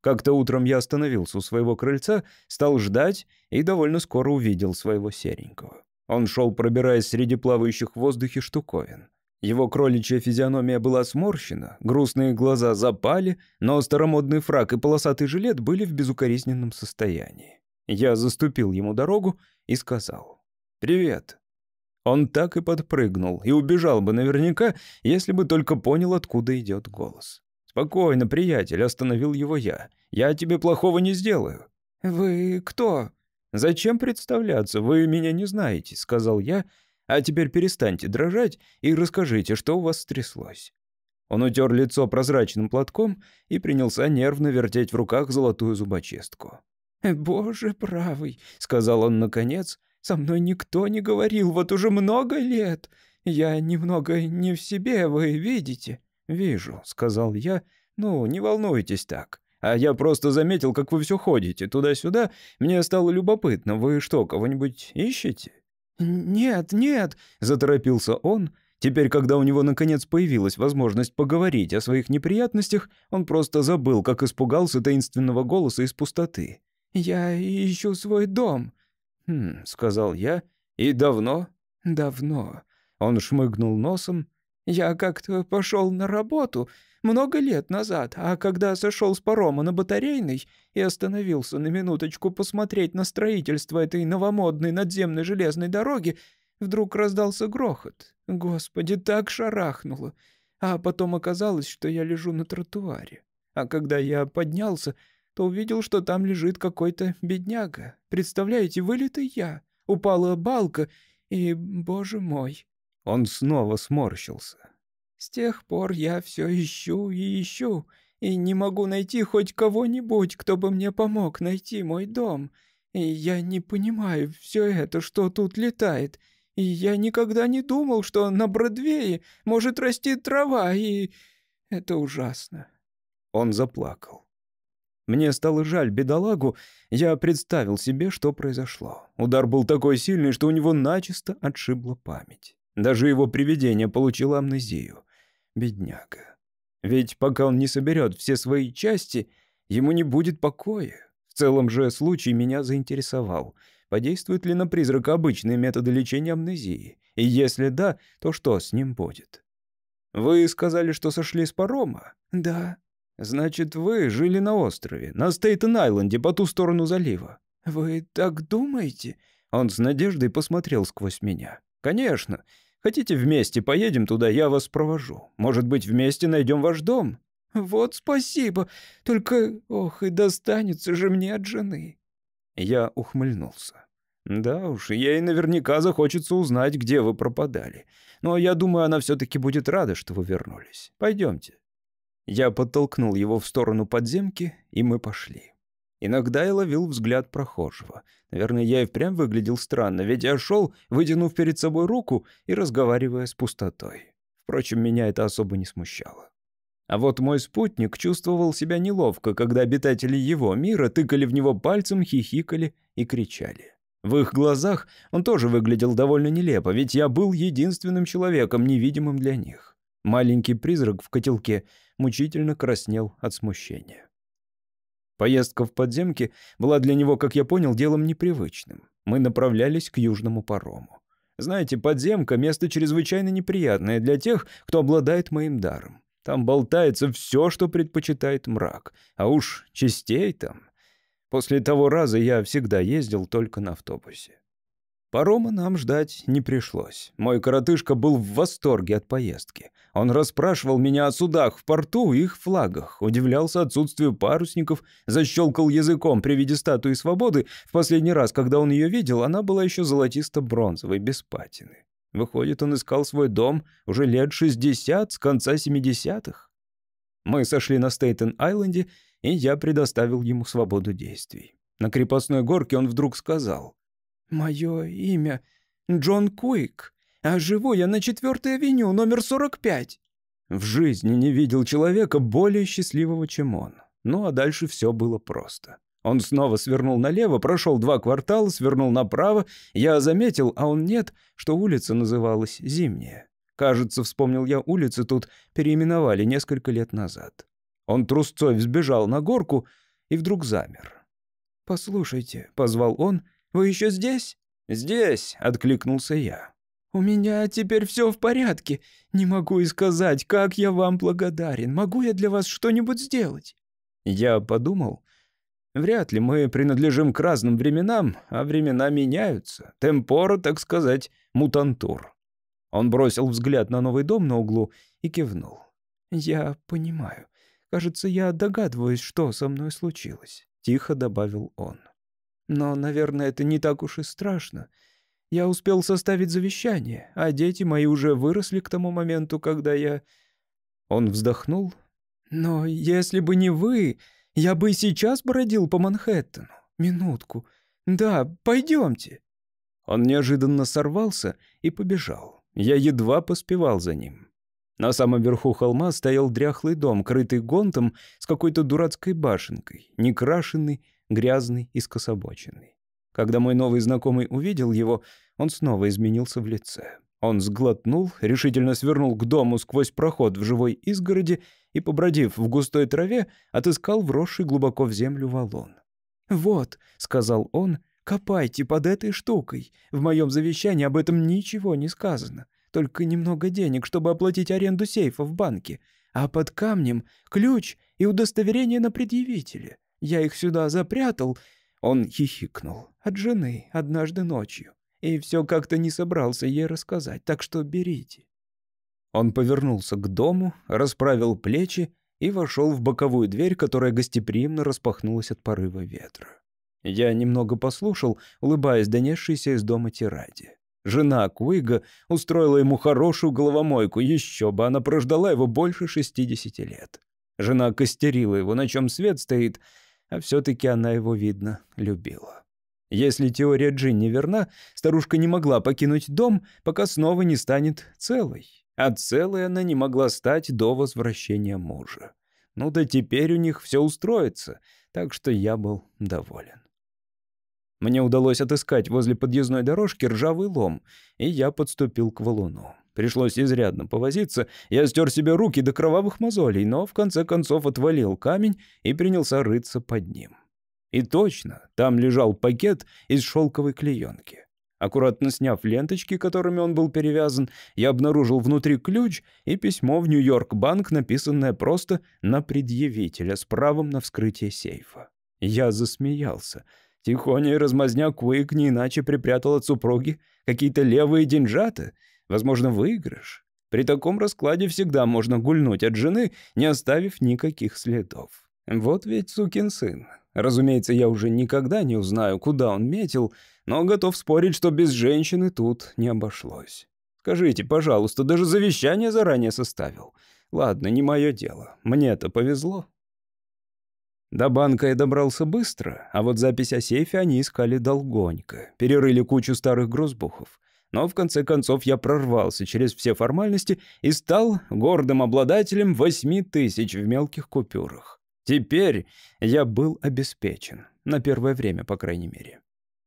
Как-то утром я остановился у своего крыльца, стал ждать и довольно скоро увидел своего серенького. Он шел, пробираясь среди плавающих в воздухе штуковин. Его кроличья физиономия была сморщена, грустные глаза запали, но старомодный фрак и полосатый жилет были в безукоризненном состоянии. Я заступил ему дорогу и сказал «Привет». Он так и подпрыгнул и убежал бы наверняка, если бы только понял, откуда идет голос. «Спокойно, приятель», — остановил его я. «Я тебе плохого не сделаю». «Вы кто?» «Зачем представляться? Вы меня не знаете», — сказал я. «А теперь перестаньте дрожать и расскажите, что у вас стряслось». Он утер лицо прозрачным платком и принялся нервно вертеть в руках золотую зубочистку. «Боже правый», — сказал он наконец, — «со мной никто не говорил вот уже много лет. Я немного не в себе, вы видите». «Вижу», — сказал я. «Ну, не волнуйтесь так. А я просто заметил, как вы все ходите туда-сюда. Мне стало любопытно. Вы что, кого-нибудь ищете?» «Нет, нет», — заторопился он. Теперь, когда у него наконец появилась возможность поговорить о своих неприятностях, он просто забыл, как испугался таинственного голоса из пустоты. «Я ищу свой дом». «Хм», — сказал я. «И давно?» «Давно». Он шмыгнул носом. Я как-то пошел на работу много лет назад, а когда сошел с парома на батарейной и остановился на минуточку посмотреть на строительство этой новомодной надземной железной дороги, Вдруг раздался грохот. Господи, так шарахнуло. А потом оказалось, что я лежу на тротуаре. А когда я поднялся, то увидел, что там лежит какой-то бедняга. Представляете, вылитый я. Упала балка, и, боже мой... Он снова сморщился. С тех пор я все ищу и ищу, и не могу найти хоть кого-нибудь, кто бы мне помог найти мой дом. И я не понимаю все это, что тут летает. И я никогда не думал, что на Бродвее может расти трава, и... Это ужасно». Он заплакал. Мне стало жаль бедолагу, я представил себе, что произошло. Удар был такой сильный, что у него начисто отшибла память. Даже его привидение получило амнезию. Бедняга. Ведь пока он не соберет все свои части, ему не будет покоя. В целом же случай меня заинтересовал. Подействуют ли на призрака обычные методы лечения амнезии? И если да, то что с ним будет? Вы сказали, что сошли с парома? Да. Значит, вы жили на острове, на Стейтен-Айленде, по ту сторону залива. Вы так думаете? Он с надеждой посмотрел сквозь меня. Конечно. Хотите, вместе поедем туда, я вас провожу. Может быть, вместе найдем ваш дом?» «Вот спасибо. Только, ох, и достанется же мне от жены». Я ухмыльнулся. «Да уж, ей наверняка захочется узнать, где вы пропадали. Но я думаю, она все-таки будет рада, что вы вернулись. Пойдемте». Я подтолкнул его в сторону подземки, и мы пошли. Иногда я ловил взгляд прохожего. Наверное, я и впрямь выглядел странно, ведь я шел, вытянув перед собой руку и разговаривая с пустотой. Впрочем, меня это особо не смущало. А вот мой спутник чувствовал себя неловко, когда обитатели его мира тыкали в него пальцем, хихикали и кричали. В их глазах он тоже выглядел довольно нелепо, ведь я был единственным человеком, невидимым для них. Маленький призрак в котелке мучительно краснел от смущения. Поездка в подземки была для него, как я понял, делом непривычным. Мы направлялись к южному парому. Знаете, подземка — место чрезвычайно неприятное для тех, кто обладает моим даром. Там болтается все, что предпочитает мрак. А уж частей там. После того раза я всегда ездил только на автобусе. Парома нам ждать не пришлось. Мой коротышка был в восторге от поездки. Он расспрашивал меня о судах в порту и их флагах, удивлялся отсутствию парусников, защелкал языком при виде статуи свободы. В последний раз, когда он ее видел, она была еще золотисто-бронзовой, без патины. Выходит, он искал свой дом уже лет 60, с конца 70-х. Мы сошли на Стейтен-Айленде, и я предоставил ему свободу действий. На крепостной горке он вдруг сказал. «Мое имя Джон Куик, а живу я на четвертой авеню, номер 45». В жизни не видел человека более счастливого, чем он. Ну а дальше все было просто. Он снова свернул налево, прошел два квартала, свернул направо. Я заметил, а он нет, что улица называлась Зимняя. Кажется, вспомнил я, улицы тут переименовали несколько лет назад. Он трусцой взбежал на горку и вдруг замер. «Послушайте», — позвал он, — вы еще здесь?» «Здесь», — откликнулся я. «У меня теперь все в порядке. Не могу и сказать, как я вам благодарен. Могу я для вас что-нибудь сделать?» Я подумал, вряд ли мы принадлежим к разным временам, а времена меняются. Темпора, так сказать, мутантур. Он бросил взгляд на новый дом на углу и кивнул. «Я понимаю. Кажется, я догадываюсь, что со мной случилось», — тихо добавил он. Но, наверное, это не так уж и страшно. Я успел составить завещание, а дети мои уже выросли к тому моменту, когда я...» Он вздохнул. «Но если бы не вы, я бы и сейчас бродил по Манхэттену. Минутку. Да, пойдемте». Он неожиданно сорвался и побежал. Я едва поспевал за ним. На самом верху холма стоял дряхлый дом, крытый гонтом с какой-то дурацкой башенкой, некрашенный, грязный и скособоченный. Когда мой новый знакомый увидел его, он снова изменился в лице. Он сглотнул, решительно свернул к дому сквозь проход в живой изгороди и, побродив в густой траве, отыскал вросший глубоко в землю валун. «Вот», — сказал он, — «копайте под этой штукой. В моем завещании об этом ничего не сказано. Только немного денег, чтобы оплатить аренду сейфа в банке. А под камнем ключ и удостоверение на предъявителе. Я их сюда запрятал». Он хихикнул. «От жены, однажды ночью. и все как-то не собрался ей рассказать, так что берите». Он повернулся к дому, расправил плечи и вошел в боковую дверь, которая гостеприимно распахнулась от порыва ветра. Я немного послушал, улыбаясь донесшейся из дома тираде. Жена Куига устроила ему хорошую головомойку, еще бы, она прождала его больше 60 лет. Жена костерила его, на чем свет стоит, а все-таки она его, видно, любила. Если теория Джин не верна, старушка не могла покинуть дом, пока снова не станет целой. А целой она не могла стать до возвращения мужа. Ну да теперь у них все устроится, так что я был доволен. Мне удалось отыскать возле подъездной дорожки ржавый лом, и я подступил к валуну. Пришлось изрядно повозиться, я стер себе руки до кровавых мозолей, но в конце концов отвалил камень и принялся рыться под ним. И точно, там лежал пакет из шелковой клеенки. Аккуратно сняв ленточки, которыми он был перевязан, я обнаружил внутри ключ и письмо в Нью-Йорк-банк, написанное просто на предъявителя с правом на вскрытие сейфа. Я засмеялся — Тихоня и размазня Куик не иначе припрятал от супруги какие-то левые деньжата, возможно, выигрыш. При таком раскладе всегда можно гульнуть от жены, не оставив никаких следов. Вот ведь сукин сын. Разумеется, я уже никогда не узнаю, куда он метил, но готов спорить, что без женщины тут не обошлось. Скажите, пожалуйста, даже завещание заранее составил. Ладно, не мое дело. Мне-то повезло. До банка я добрался быстро, а вот запись о сейфе они искали долгонько, перерыли кучу старых грузбухов. Но в конце концов я прорвался через все формальности и стал гордым обладателем восьми тысяч в мелких купюрах. Теперь я был обеспечен, на первое время, по крайней мере.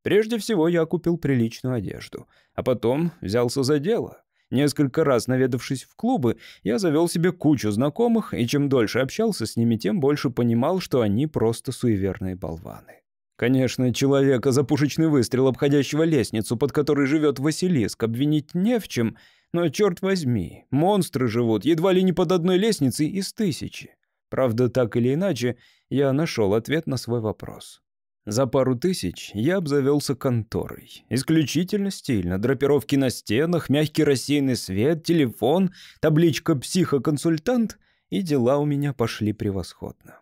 Прежде всего я купил приличную одежду, а потом взялся за дело. Несколько раз наведавшись в клубы, я завел себе кучу знакомых, и чем дольше общался с ними, тем больше понимал, что они просто суеверные болваны. Конечно, человека за пушечный выстрел, обходящего лестницу, под которой живет Василиск, обвинить не в чем, но, черт возьми, монстры живут едва ли не под одной лестницей из тысячи. Правда, так или иначе, я нашел ответ на свой вопрос. За пару тысяч я обзавелся конторой. Исключительно стильно. Драпировки на стенах, мягкий рассеянный свет, телефон, табличка «психоконсультант» и дела у меня пошли превосходно.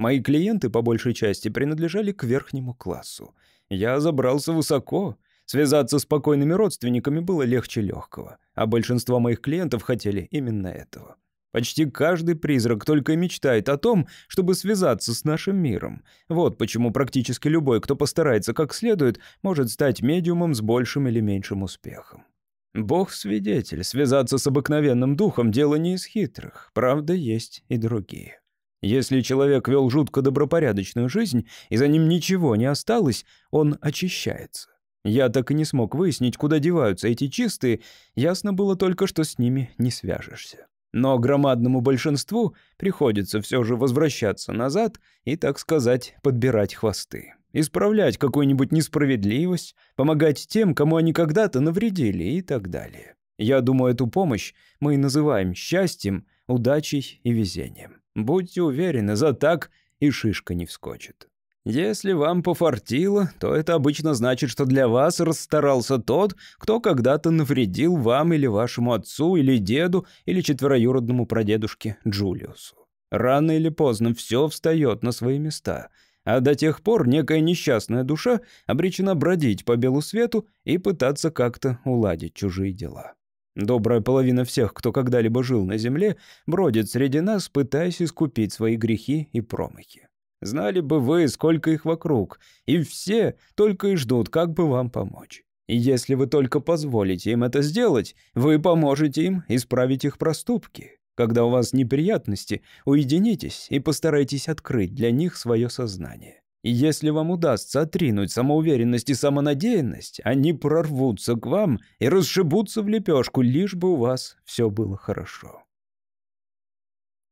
Мои клиенты по большей части принадлежали к верхнему классу. Я забрался высоко. Связаться с спокойными родственниками было легче легкого, а большинство моих клиентов хотели именно этого. Почти каждый призрак только мечтает о том, чтобы связаться с нашим миром. Вот почему практически любой, кто постарается как следует, может стать медиумом с большим или меньшим успехом. Бог свидетель, связаться с обыкновенным духом – дело не из хитрых, правда, есть и другие. Если человек вел жутко добропорядочную жизнь, и за ним ничего не осталось, он очищается. Я так и не смог выяснить, куда деваются эти чистые, ясно было только, что с ними не свяжешься. Но громадному большинству приходится все же возвращаться назад и, так сказать, подбирать хвосты. Исправлять какую-нибудь несправедливость, помогать тем, кому они когда-то навредили и так далее. Я думаю, эту помощь мы и называем счастьем, удачей и везением. Будьте уверены, за так и шишка не вскочит. Если вам пофартило, то это обычно значит, что для вас расстарался тот, кто когда-то навредил вам или вашему отцу, или деду, или четвероюродному прадедушке Джулиусу. Рано или поздно все встает на свои места, а до тех пор некая несчастная душа обречена бродить по белу свету и пытаться как-то уладить чужие дела. Добрая половина всех, кто когда-либо жил на земле, бродит среди нас, пытаясь искупить свои грехи и промахи. Знали бы вы, сколько их вокруг, и все только и ждут, как бы вам помочь. И если вы только позволите им это сделать, вы поможете им исправить их проступки. Когда у вас неприятности, уединитесь и постарайтесь открыть для них свое сознание. И если вам удастся отринуть самоуверенность и самонадеянность, они прорвутся к вам и расшибутся в лепешку, лишь бы у вас все было хорошо.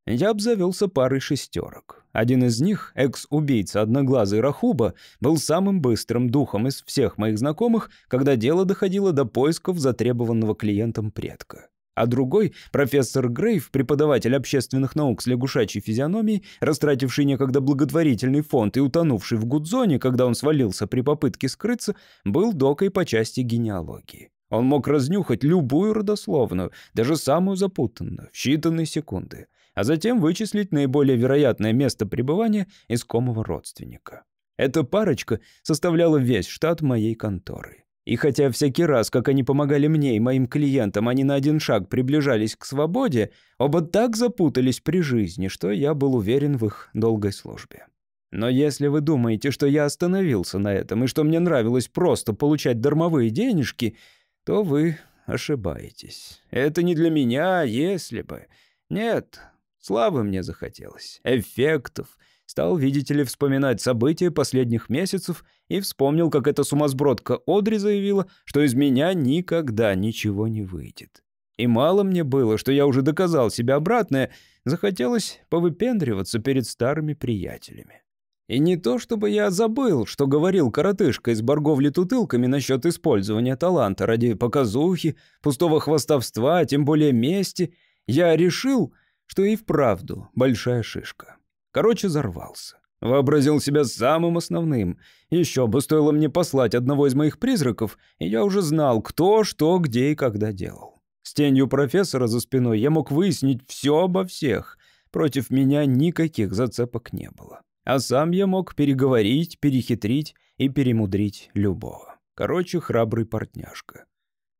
Я обзавелся парой шестерок. Один из них, экс-убийца одноглазый Рахуба, был самым быстрым духом из всех моих знакомых, когда дело доходило до поисков затребованного клиентом предка. А другой, профессор Грейв, преподаватель общественных наук с лягушачьей физиономией, растративший некогда благотворительный фонд и утонувший в Гудзоне, когда он свалился при попытке скрыться, был докой по части генеалогии. Он мог разнюхать любую родословную, даже самую запутанную, в считанные секунды, а затем вычислить наиболее вероятное место пребывания искомого родственника. Эта парочка составляла весь штат моей конторы. И хотя всякий раз, как они помогали мне и моим клиентам, они на один шаг приближались к свободе, оба так запутались при жизни, что я был уверен в их долгой службе. Но если вы думаете, что я остановился на этом и что мне нравилось просто получать дармовые денежки, то вы ошибаетесь. Это не для меня, если бы. Нет, славы мне захотелось, эффектов, Стал, видите ли, вспоминать события последних месяцев и вспомнил, как эта сумасбродка Одри заявила, что из меня никогда ничего не выйдет. И мало мне было, что я уже доказал себе обратное, захотелось повыпендриваться перед старыми приятелями. И не то, чтобы я забыл, что говорил коротышка из борговли тутылками насчет использования таланта ради показухи, пустого хвастовства, тем более мести. Я решил, что и вправду большая шишка. Короче, взорвался. Вообразил себя самым основным. Еще бы стоило мне послать одного из моих призраков, и я уже знал, кто, что, где и когда делал. С тенью профессора за спиной я мог выяснить все обо всех. Против меня никаких зацепок не было. А сам я мог переговорить, перехитрить и перемудрить любого. Короче, храбрый партняшка.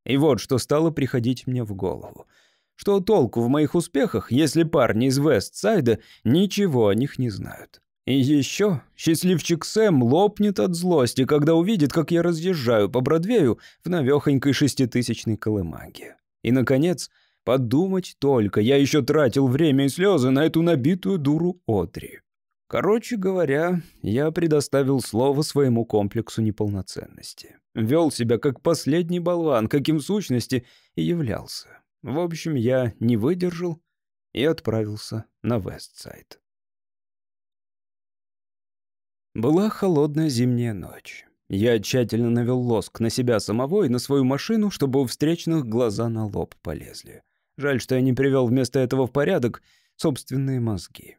И вот что стало приходить мне в голову — что толку в моих успехах, если парни из Вестсайда ничего о них не знают? И еще счастливчик Сэм лопнет от злости, когда увидит, как я разъезжаю по Бродвею в навехонькой шеститысячной колымаге. И, наконец, подумать только, я еще тратил время и слезы на эту набитую дуру Одри. Короче говоря, я предоставил слово своему комплексу неполноценности. Вел себя как последний болван, каким в сущности и являлся. В общем, я не выдержал и отправился на Вестсайд. Была холодная зимняя ночь. Я тщательно навел лоск на себя самого и на свою машину, чтобы у встречных глаза на лоб полезли. Жаль, что я не привел вместо этого в порядок собственные мозги.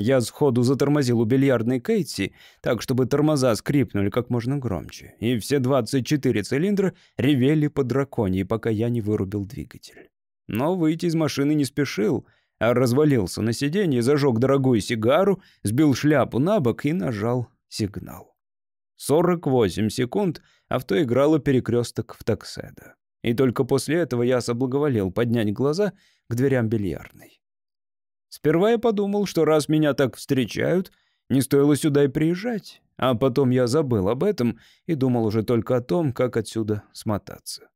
Я сходу затормозил у бильярдной Кейтси, так, чтобы тормоза скрипнули как можно громче, и все 24 цилиндра ревели по драконьи, пока я не вырубил двигатель. Но выйти из машины не спешил, а развалился на сиденье, зажег дорогую сигару, сбил шляпу на бок и нажал сигнал. 48 секунд авто играло перекресток в такседа. И только после этого я соблаговолел поднять глаза к дверям бильярдной. Сперва я подумал, что раз меня так встречают, не стоило сюда и приезжать. А потом я забыл об этом и думал уже только о том, как отсюда смотаться.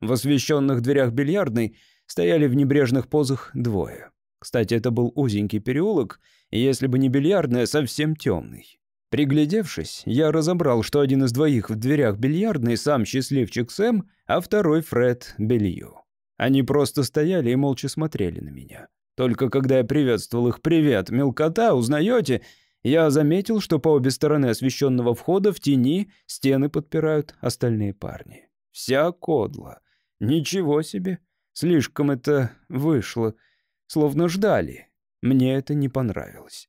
В освещенных дверях бильярдной стояли в небрежных позах двое. Кстати, это был узенький переулок, и если бы не бильярдная, совсем темный. Приглядевшись, я разобрал, что один из двоих в дверях бильярдной сам счастливчик Сэм, а второй Фред Белью. Они просто стояли и молча смотрели на меня. Только когда я приветствовал их «Привет, мелкота, узнаете?» я заметил, что по обе стороны освещенного входа в тени стены подпирают остальные парни. Вся кодла. Ничего себе. Слишком это вышло. Словно ждали. Мне это не понравилось.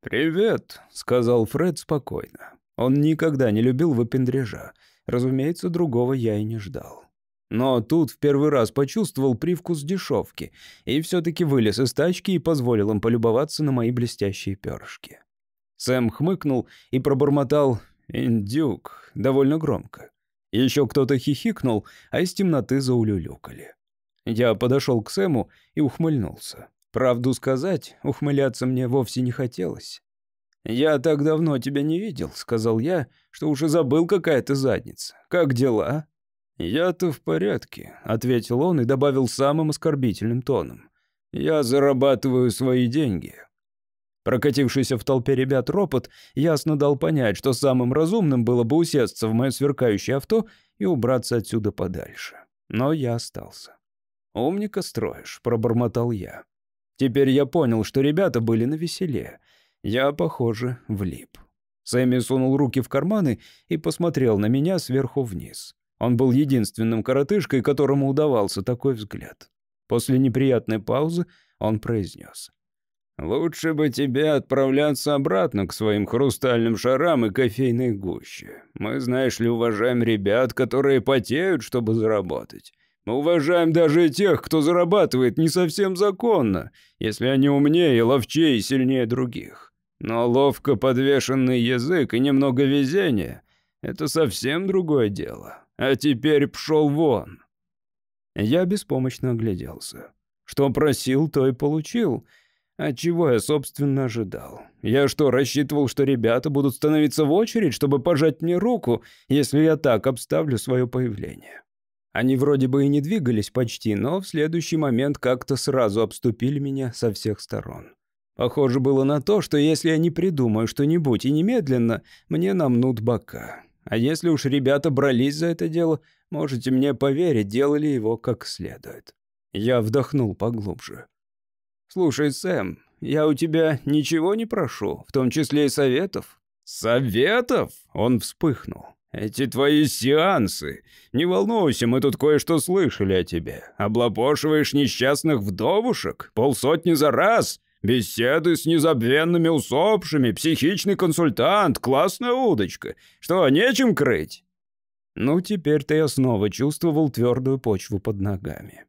«Привет», — сказал Фред спокойно. Он никогда не любил выпендрежа. Разумеется, другого я и не ждал. Но тут в первый раз почувствовал привкус дешевки и все-таки вылез из тачки и позволил им полюбоваться на мои блестящие перышки. Сэм хмыкнул и пробормотал «Индюк» довольно громко. Еще кто-то хихикнул, а из темноты заулюлюкали. Я подошел к Сэму и ухмыльнулся. Правду сказать, ухмыляться мне вовсе не хотелось. «Я так давно тебя не видел», — сказал я, — «что уже забыл, какая ты задница. Как дела?» «Я-то в порядке», — ответил он и добавил самым оскорбительным тоном. «Я зарабатываю свои деньги». Прокатившийся в толпе ребят ропот ясно дал понять, что самым разумным было бы усесться в мое сверкающее авто и убраться отсюда подальше. Но я остался. «Умника строишь», — пробормотал я. Теперь я понял, что ребята были на веселе. Я, похоже, влип. Сэмми сунул руки в карманы и посмотрел на меня сверху вниз. Он был единственным коротышкой, которому удавался такой взгляд. После неприятной паузы он произнес. «Лучше бы тебе отправляться обратно к своим хрустальным шарам и кофейной гуще. Мы, знаешь ли, уважаем ребят, которые потеют, чтобы заработать. Мы уважаем даже тех, кто зарабатывает не совсем законно, если они умнее, ловчее и сильнее других. Но ловко подвешенный язык и немного везения — это совсем другое дело. А теперь пшел вон». Я беспомощно огляделся. Что просил, то и получил — а чего я, собственно, ожидал? Я что, рассчитывал, что ребята будут становиться в очередь, чтобы пожать мне руку, если я так обставлю свое появление? Они вроде бы и не двигались почти, но в следующий момент как-то сразу обступили меня со всех сторон. Похоже было на то, что если я не придумаю что-нибудь и немедленно, мне намнут бока. А если уж ребята брались за это дело, можете мне поверить, делали его как следует. Я вдохнул поглубже. «Слушай, Сэм, я у тебя ничего не прошу, в том числе и советов». «Советов?» — он вспыхнул. «Эти твои сеансы. Не волнуйся, мы тут кое-что слышали о тебе. Облапошиваешь несчастных вдовушек? Полсотни за раз? Беседы с незабвенными усопшими, психичный консультант, классная удочка. Что, нечем крыть?» Ну, теперь-то я снова чувствовал твердую почву под ногами.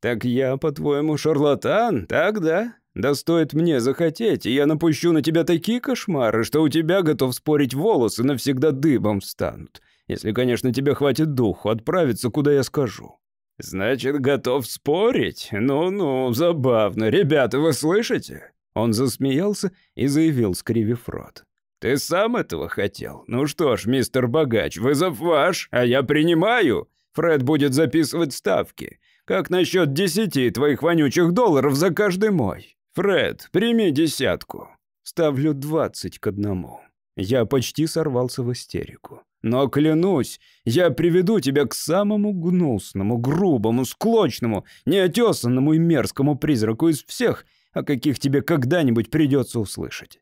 «Так я, по-твоему, шарлатан, так да? Да стоит мне захотеть, и я напущу на тебя такие кошмары, что у тебя, готов спорить, волосы навсегда дыбом встанут. Если, конечно, тебе хватит духу отправиться, куда я скажу». «Значит, готов спорить? Ну-ну, забавно. Ребята, вы слышите?» Он засмеялся и заявил, скривив рот. «Ты сам этого хотел? Ну что ж, мистер Богач, вызов ваш, а я принимаю. Фред будет записывать ставки. Как насчет десяти твоих вонючих долларов за каждый мой? Фред, прими десятку. Ставлю двадцать к одному. Я почти сорвался в истерику. Но клянусь, я приведу тебя к самому гнусному, грубому, склочному, неотесанному и мерзкому призраку из всех, о каких тебе когда-нибудь придется услышать.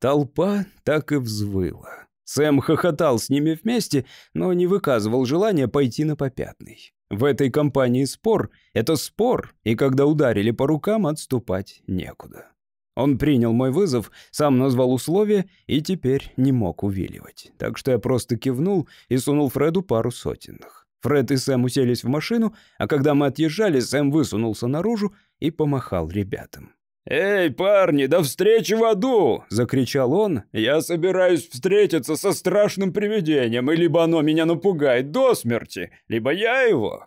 Толпа так и взвыла. Сэм хохотал с ними вместе, но не выказывал желания пойти на попятный. В этой компании спор — это спор, и когда ударили по рукам, отступать некуда. Он принял мой вызов, сам назвал условия и теперь не мог увиливать. Так что я просто кивнул и сунул Фреду пару сотенных. Фред и Сэм уселись в машину, а когда мы отъезжали, Сэм высунулся наружу и помахал ребятам. «Эй, парни, до встречи в аду!» — закричал он. «Я собираюсь встретиться со страшным привидением, и либо оно меня напугает до смерти, либо я его!»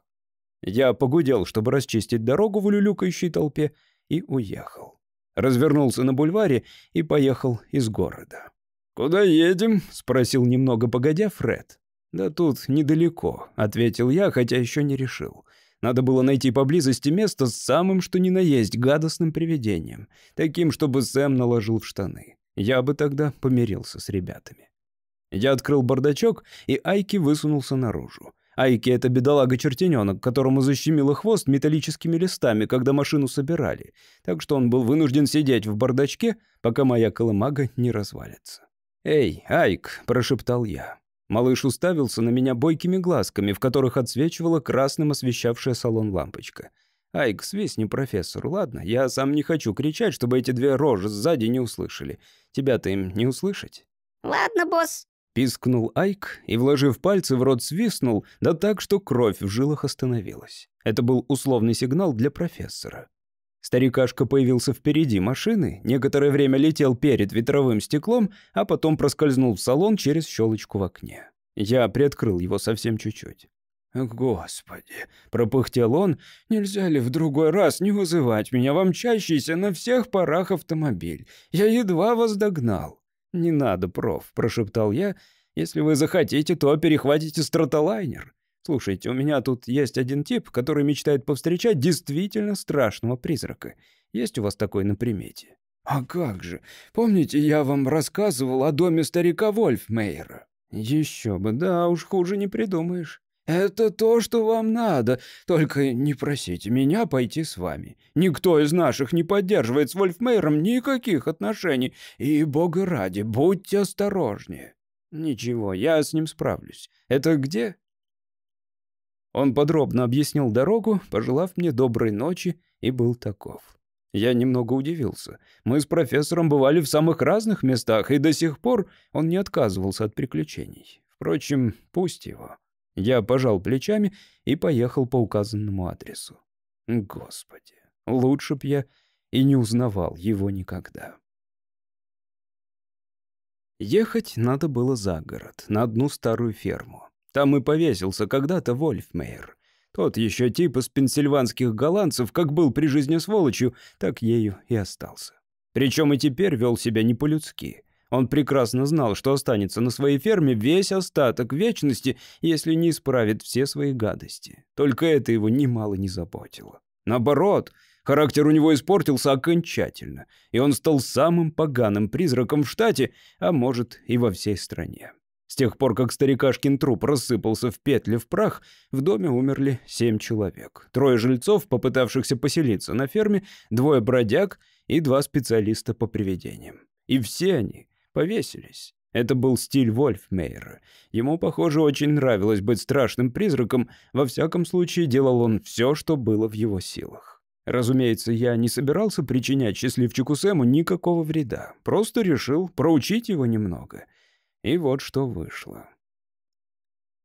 Я погудел, чтобы расчистить дорогу в улюлюкающей толпе, и уехал. Развернулся на бульваре и поехал из города. «Куда едем?» — спросил немного погодя Фред. «Да тут недалеко», — ответил я, хотя еще не решил. Надо было найти поблизости место с самым что ни на есть гадостным привидением, таким, чтобы Сэм наложил в штаны. Я бы тогда помирился с ребятами. Я открыл бардачок, и Айки высунулся наружу. Айки — это бедолага-чертененок, которому защемило хвост металлическими листами, когда машину собирали, так что он был вынужден сидеть в бардачке, пока моя колымага не развалится. «Эй, Айк!» — прошептал я. Малыш уставился на меня бойкими глазками, в которых отсвечивала красным освещавшая салон лампочка. «Айк, свистни профессору, ладно? Я сам не хочу кричать, чтобы эти две рожи сзади не услышали. Тебя-то им не услышать?» «Ладно, босс». Пискнул Айк и, вложив пальцы в рот, свистнул, да так, что кровь в жилах остановилась. Это был условный сигнал для профессора. Старикашка появился впереди машины, некоторое время летел перед ветровым стеклом, а потом проскользнул в салон через щелочку в окне. Я приоткрыл его совсем чуть-чуть. «Господи!» — пропыхтел он. «Нельзя ли в другой раз не вызывать меня в мчащийся на всех парах автомобиль? Я едва вас догнал». «Не надо, проф», — прошептал я. «Если вы захотите, то перехватите стратолайнер. Слушайте, у меня тут есть один тип, который мечтает повстречать действительно страшного призрака. Есть у вас такой на примете? А как же? Помните, я вам рассказывал о доме старика Вольфмейера? Еще бы, да уж хуже не придумаешь. Это то, что вам надо. Только не просите меня пойти с вами. Никто из наших не поддерживает с Вольфмейером никаких отношений. И, бога ради, будьте осторожнее. Ничего, я с ним справлюсь. Это где? Он подробно объяснил дорогу, пожелав мне доброй ночи, и был таков. Я немного удивился. Мы с профессором бывали в самых разных местах, и до сих пор он не отказывался от приключений. Впрочем, пусть его. Я пожал плечами и поехал по указанному адресу. Господи, лучше б я и не узнавал его никогда. Ехать надо было за город, на одну старую ферму. Там и повесился когда-то Вольфмейер. Тот еще тип из пенсильванских голландцев, как был при жизни сволочью, так ею и остался. Причем и теперь вел себя не по-людски. Он прекрасно знал, что останется на своей ферме весь остаток вечности, если не исправит все свои гадости. Только это его немало не заботило. Наоборот, характер у него испортился окончательно, и он стал самым поганым призраком в штате, а может и во всей стране. С тех пор, как старикашкин труп рассыпался в петли в прах, в доме умерли семь человек. Трое жильцов, попытавшихся поселиться на ферме, двое бродяг и два специалиста по привидениям. И все они повесились. Это был стиль Вольфмейера. Ему, похоже, очень нравилось быть страшным призраком. Во всяком случае, делал он все, что было в его силах. Разумеется, я не собирался причинять счастливчику Сэму никакого вреда. Просто решил проучить его немного — и вот что вышло.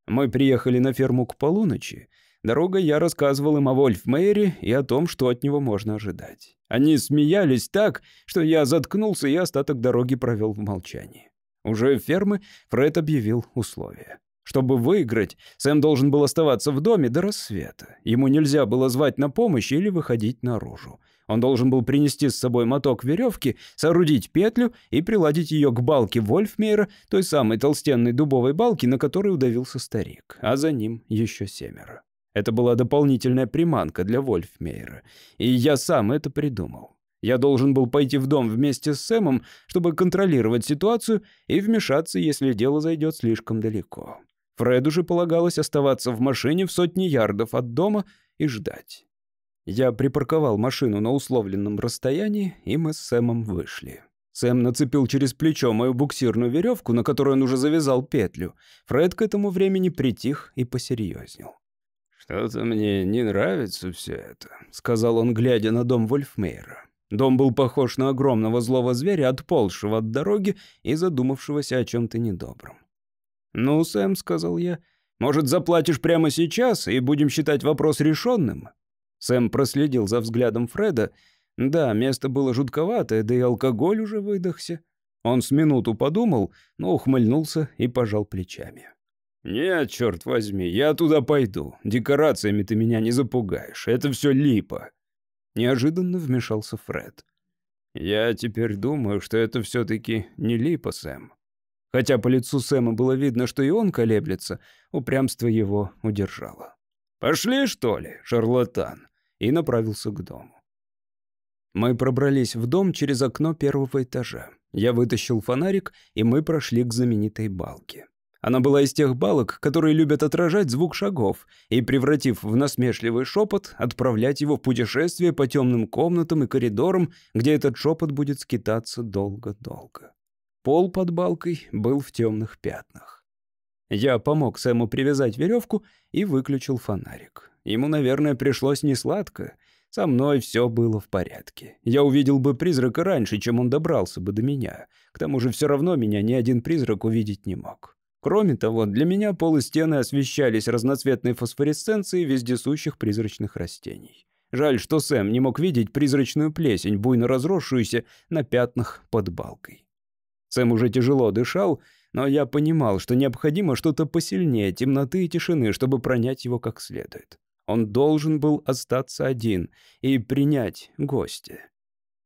Мы приехали на ферму к полуночи. Дорога я рассказывал им о Вольфмейре и о том, что от него можно ожидать. Они смеялись так, что я заткнулся и остаток дороги провел в молчании. Уже фермы Фред объявил условия. Чтобы выиграть, Сэм должен был оставаться в доме до рассвета. Ему нельзя было звать на помощь или выходить наружу. Он должен был принести с собой моток веревки, соорудить петлю и приладить ее к балке Вольфмейра, той самой толстенной дубовой балке, на которой удавился старик, а за ним еще семеро. Это была дополнительная приманка для Вольфмейра, и я сам это придумал. Я должен был пойти в дом вместе с Сэмом, чтобы контролировать ситуацию и вмешаться, если дело зайдет слишком далеко. Фреду же полагалось оставаться в машине в сотне ярдов от дома и ждать. Я припарковал машину на условленном расстоянии, и мы с Сэмом вышли. Сэм нацепил через плечо мою буксирную веревку, на которую он уже завязал петлю. Фред к этому времени притих и посерьезнел. «Что-то мне не нравится все это», — сказал он, глядя на дом Вольфмейра. Дом был похож на огромного злого зверя, отползшего от дороги и задумавшегося о чем-то недобром. «Ну, Сэм», — сказал я, — «может, заплатишь прямо сейчас, и будем считать вопрос решенным?» Сэм проследил за взглядом Фреда. Да, место было жутковатое, да и алкоголь уже выдохся. Он с минуту подумал, но ухмыльнулся и пожал плечами. «Нет, черт возьми, я туда пойду. Декорациями ты меня не запугаешь. Это все липа». Неожиданно вмешался Фред. «Я теперь думаю, что это все-таки не липа, Сэм». Хотя по лицу Сэма было видно, что и он колеблется, упрямство его удержало. «Пошли, что ли, шарлатан?» и направился к дому. Мы пробрались в дом через окно первого этажа. Я вытащил фонарик, и мы прошли к знаменитой балке. Она была из тех балок, которые любят отражать звук шагов, и, превратив в насмешливый шепот, отправлять его в путешествие по темным комнатам и коридорам, где этот шепот будет скитаться долго-долго. Пол под балкой был в темных пятнах. Я помог Сэму привязать веревку и выключил фонарик. Ему, наверное, пришлось несладко. Со мной все было в порядке. Я увидел бы призрака раньше, чем он добрался бы до меня. К тому же все равно меня ни один призрак увидеть не мог. Кроме того, для меня пол и стены освещались разноцветной фосфоресценцией вездесущих призрачных растений. Жаль, что Сэм не мог видеть призрачную плесень, буйно разросшуюся на пятнах под балкой. Сэм уже тяжело дышал, но я понимал, что необходимо что-то посильнее темноты и тишины, чтобы пронять его как следует. Он должен был остаться один и принять гостя.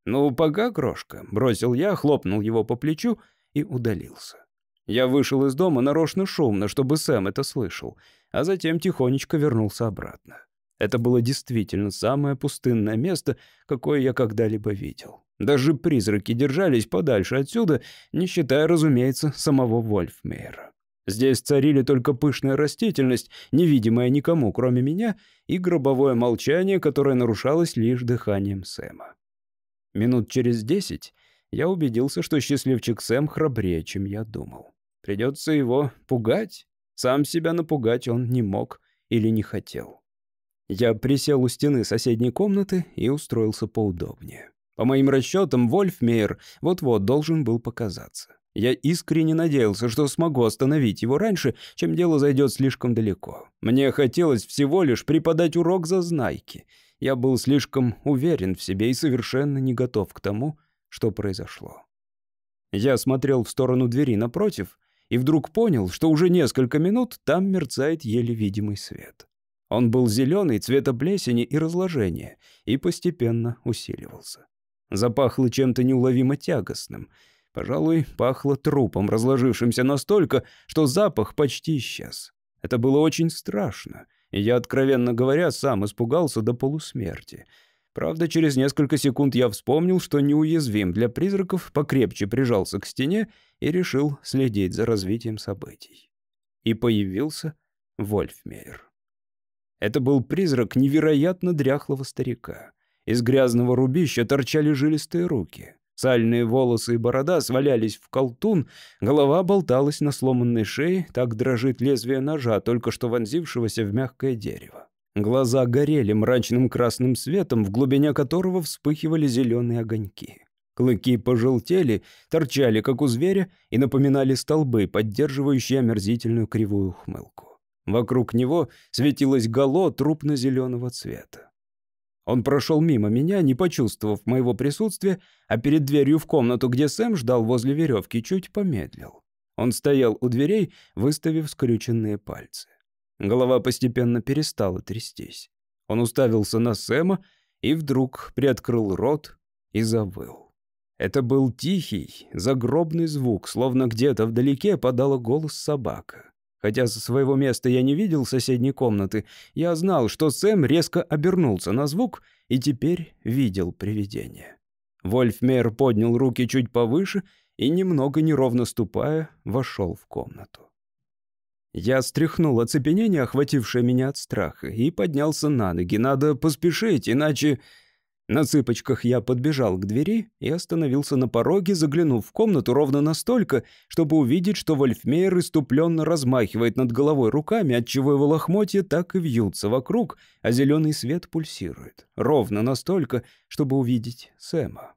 «Ну, пока, крошка», — бросил я, хлопнул его по плечу и удалился. Я вышел из дома нарочно шумно, чтобы Сэм это слышал, а затем тихонечко вернулся обратно. Это было действительно самое пустынное место, какое я когда-либо видел. Даже призраки держались подальше отсюда, не считая, разумеется, самого Вольфмейера. Здесь царили только пышная растительность, невидимая никому, кроме меня, и гробовое молчание, которое нарушалось лишь дыханием Сэма. Минут через десять я убедился, что счастливчик Сэм храбрее, чем я думал. Придется его пугать. Сам себя напугать он не мог или не хотел. Я присел у стены соседней комнаты и устроился поудобнее. По моим расчетам, Вольфмейер вот-вот должен был показаться. Я искренне надеялся, что смогу остановить его раньше, чем дело зайдет слишком далеко. Мне хотелось всего лишь преподать урок за знайки. Я был слишком уверен в себе и совершенно не готов к тому, что произошло. Я смотрел в сторону двери напротив и вдруг понял, что уже несколько минут там мерцает еле видимый свет. Он был зеленый, цвета плесени и разложения, и постепенно усиливался. Запахло чем-то неуловимо тягостным — Пожалуй, пахло трупом, разложившимся настолько, что запах почти исчез. Это было очень страшно, и я, откровенно говоря, сам испугался до полусмерти. Правда, через несколько секунд я вспомнил, что неуязвим для призраков, покрепче прижался к стене и решил следить за развитием событий. И появился Вольфмейер. Это был призрак невероятно дряхлого старика. Из грязного рубища торчали жилистые руки. Сальные волосы и борода свалялись в колтун, голова болталась на сломанной шее, так дрожит лезвие ножа, только что вонзившегося в мягкое дерево. Глаза горели мрачным красным светом, в глубине которого вспыхивали зеленые огоньки. Клыки пожелтели, торчали, как у зверя, и напоминали столбы, поддерживающие омерзительную кривую ухмылку. Вокруг него светилось гало трупно-зеленого цвета. Он прошел мимо меня, не почувствовав моего присутствия, а перед дверью в комнату, где Сэм ждал возле веревки, чуть помедлил. Он стоял у дверей, выставив скрюченные пальцы. Голова постепенно перестала трястись. Он уставился на Сэма и вдруг приоткрыл рот и завыл. Это был тихий, загробный звук, словно где-то вдалеке подала голос собака. Хотя со своего места я не видел соседней комнаты, я знал, что Сэм резко обернулся на звук и теперь видел привидение. Вольфмейр поднял руки чуть повыше и, немного неровно ступая, вошел в комнату. Я стряхнул оцепенение, охватившее меня от страха, и поднялся на ноги. Надо поспешить, иначе... На цыпочках я подбежал к двери и остановился на пороге, заглянув в комнату ровно настолько, чтобы увидеть, что Вольфмейер иступленно размахивает над головой руками, отчего его лохмотья так и вьются вокруг, а зеленый свет пульсирует. Ровно настолько, чтобы увидеть Сэма.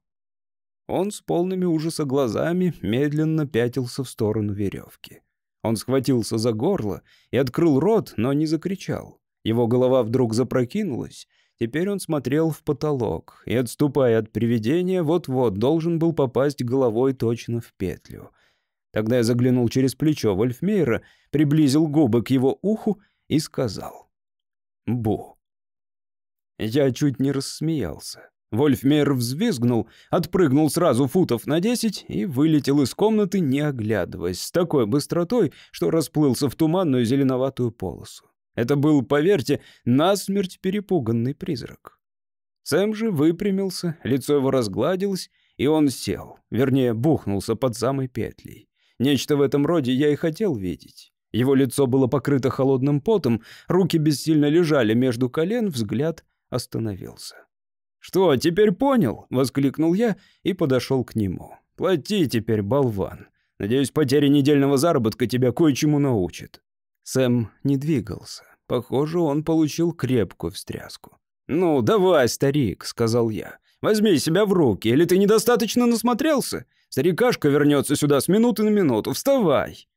Он с полными ужаса глазами медленно пятился в сторону веревки. Он схватился за горло и открыл рот, но не закричал. Его голова вдруг запрокинулась, Теперь он смотрел в потолок и, отступая от привидения, вот-вот должен был попасть головой точно в петлю. Тогда я заглянул через плечо Вольфмейера, приблизил губы к его уху и сказал «Бу». Я чуть не рассмеялся. Вольфмейер взвизгнул, отпрыгнул сразу футов на десять и вылетел из комнаты, не оглядываясь, с такой быстротой, что расплылся в туманную зеленоватую полосу. Это был, поверьте, насмерть перепуганный призрак. Сэм же выпрямился, лицо его разгладилось, и он сел, вернее, бухнулся под самой петлей. Нечто в этом роде я и хотел видеть. Его лицо было покрыто холодным потом, руки бессильно лежали между колен, взгляд остановился. «Что, теперь понял?» — воскликнул я и подошел к нему. «Плати теперь, болван. Надеюсь, потеря недельного заработка тебя кое-чему научит». Сэм не двигался. Похоже, он получил крепкую встряску. «Ну, давай, старик», — сказал я. «Возьми себя в руки, или ты недостаточно насмотрелся? Старикашка вернется сюда с минуты на минуту. Вставай!»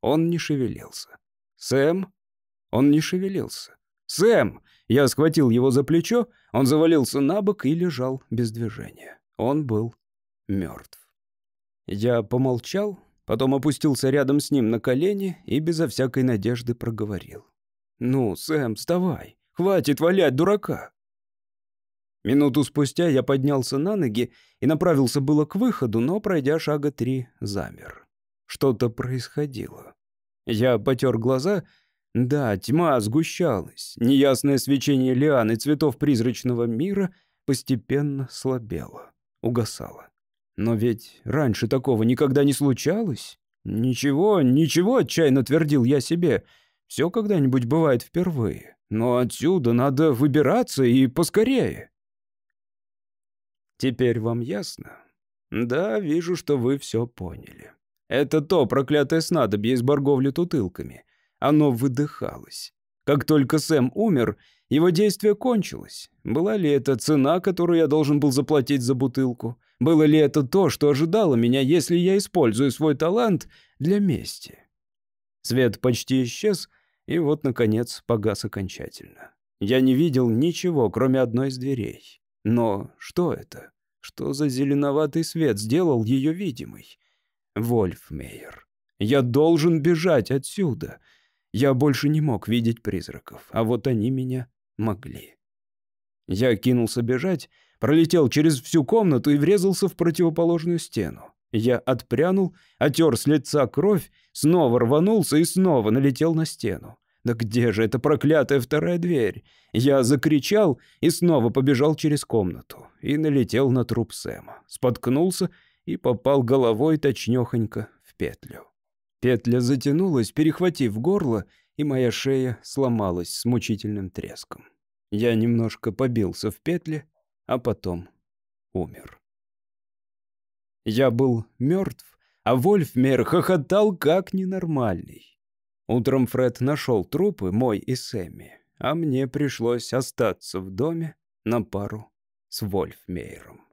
Он не шевелился. «Сэм?» Он не шевелился. «Сэм!» Я схватил его за плечо, он завалился на бок и лежал без движения. Он был мертв. Я помолчал, Потом опустился рядом с ним на колени и безо всякой надежды проговорил. «Ну, Сэм, вставай. Хватит валять дурака». Минуту спустя я поднялся на ноги и направился было к выходу, но, пройдя шага три, замер. Что-то происходило. Я потер глаза. Да, тьма сгущалась. Неясное свечение лиан и цветов призрачного мира постепенно слабело, угасало. Но ведь раньше такого никогда не случалось. Ничего, ничего, отчаянно твердил я себе. Все когда-нибудь бывает впервые. Но отсюда надо выбираться и поскорее. Теперь вам ясно? Да, вижу, что вы все поняли. Это то проклятое снадобье из борговли тутылками. Оно выдыхалось. Как только Сэм умер, его действие кончилось. Была ли это цена, которую я должен был заплатить за бутылку? Было ли это то, что ожидало меня, если я использую свой талант для мести? Свет почти исчез, и вот, наконец, погас окончательно. Я не видел ничего, кроме одной из дверей. Но что это? Что за зеленоватый свет сделал ее видимой? Вольфмейер. Я должен бежать отсюда. Я больше не мог видеть призраков, а вот они меня могли. Я кинулся бежать, пролетел через всю комнату и врезался в противоположную стену. Я отпрянул, отер с лица кровь, снова рванулся и снова налетел на стену. Да где же эта проклятая вторая дверь? Я закричал и снова побежал через комнату и налетел на труп Сэма. Споткнулся и попал головой точнёхонько в петлю. Петля затянулась, перехватив горло, и моя шея сломалась с мучительным треском. Я немножко побился в петле, а потом умер. Я был мертв, а Вольфмер хохотал как ненормальный. Утром Фред нашел трупы, мой и Сэмми, а мне пришлось остаться в доме на пару с Вольфмейером.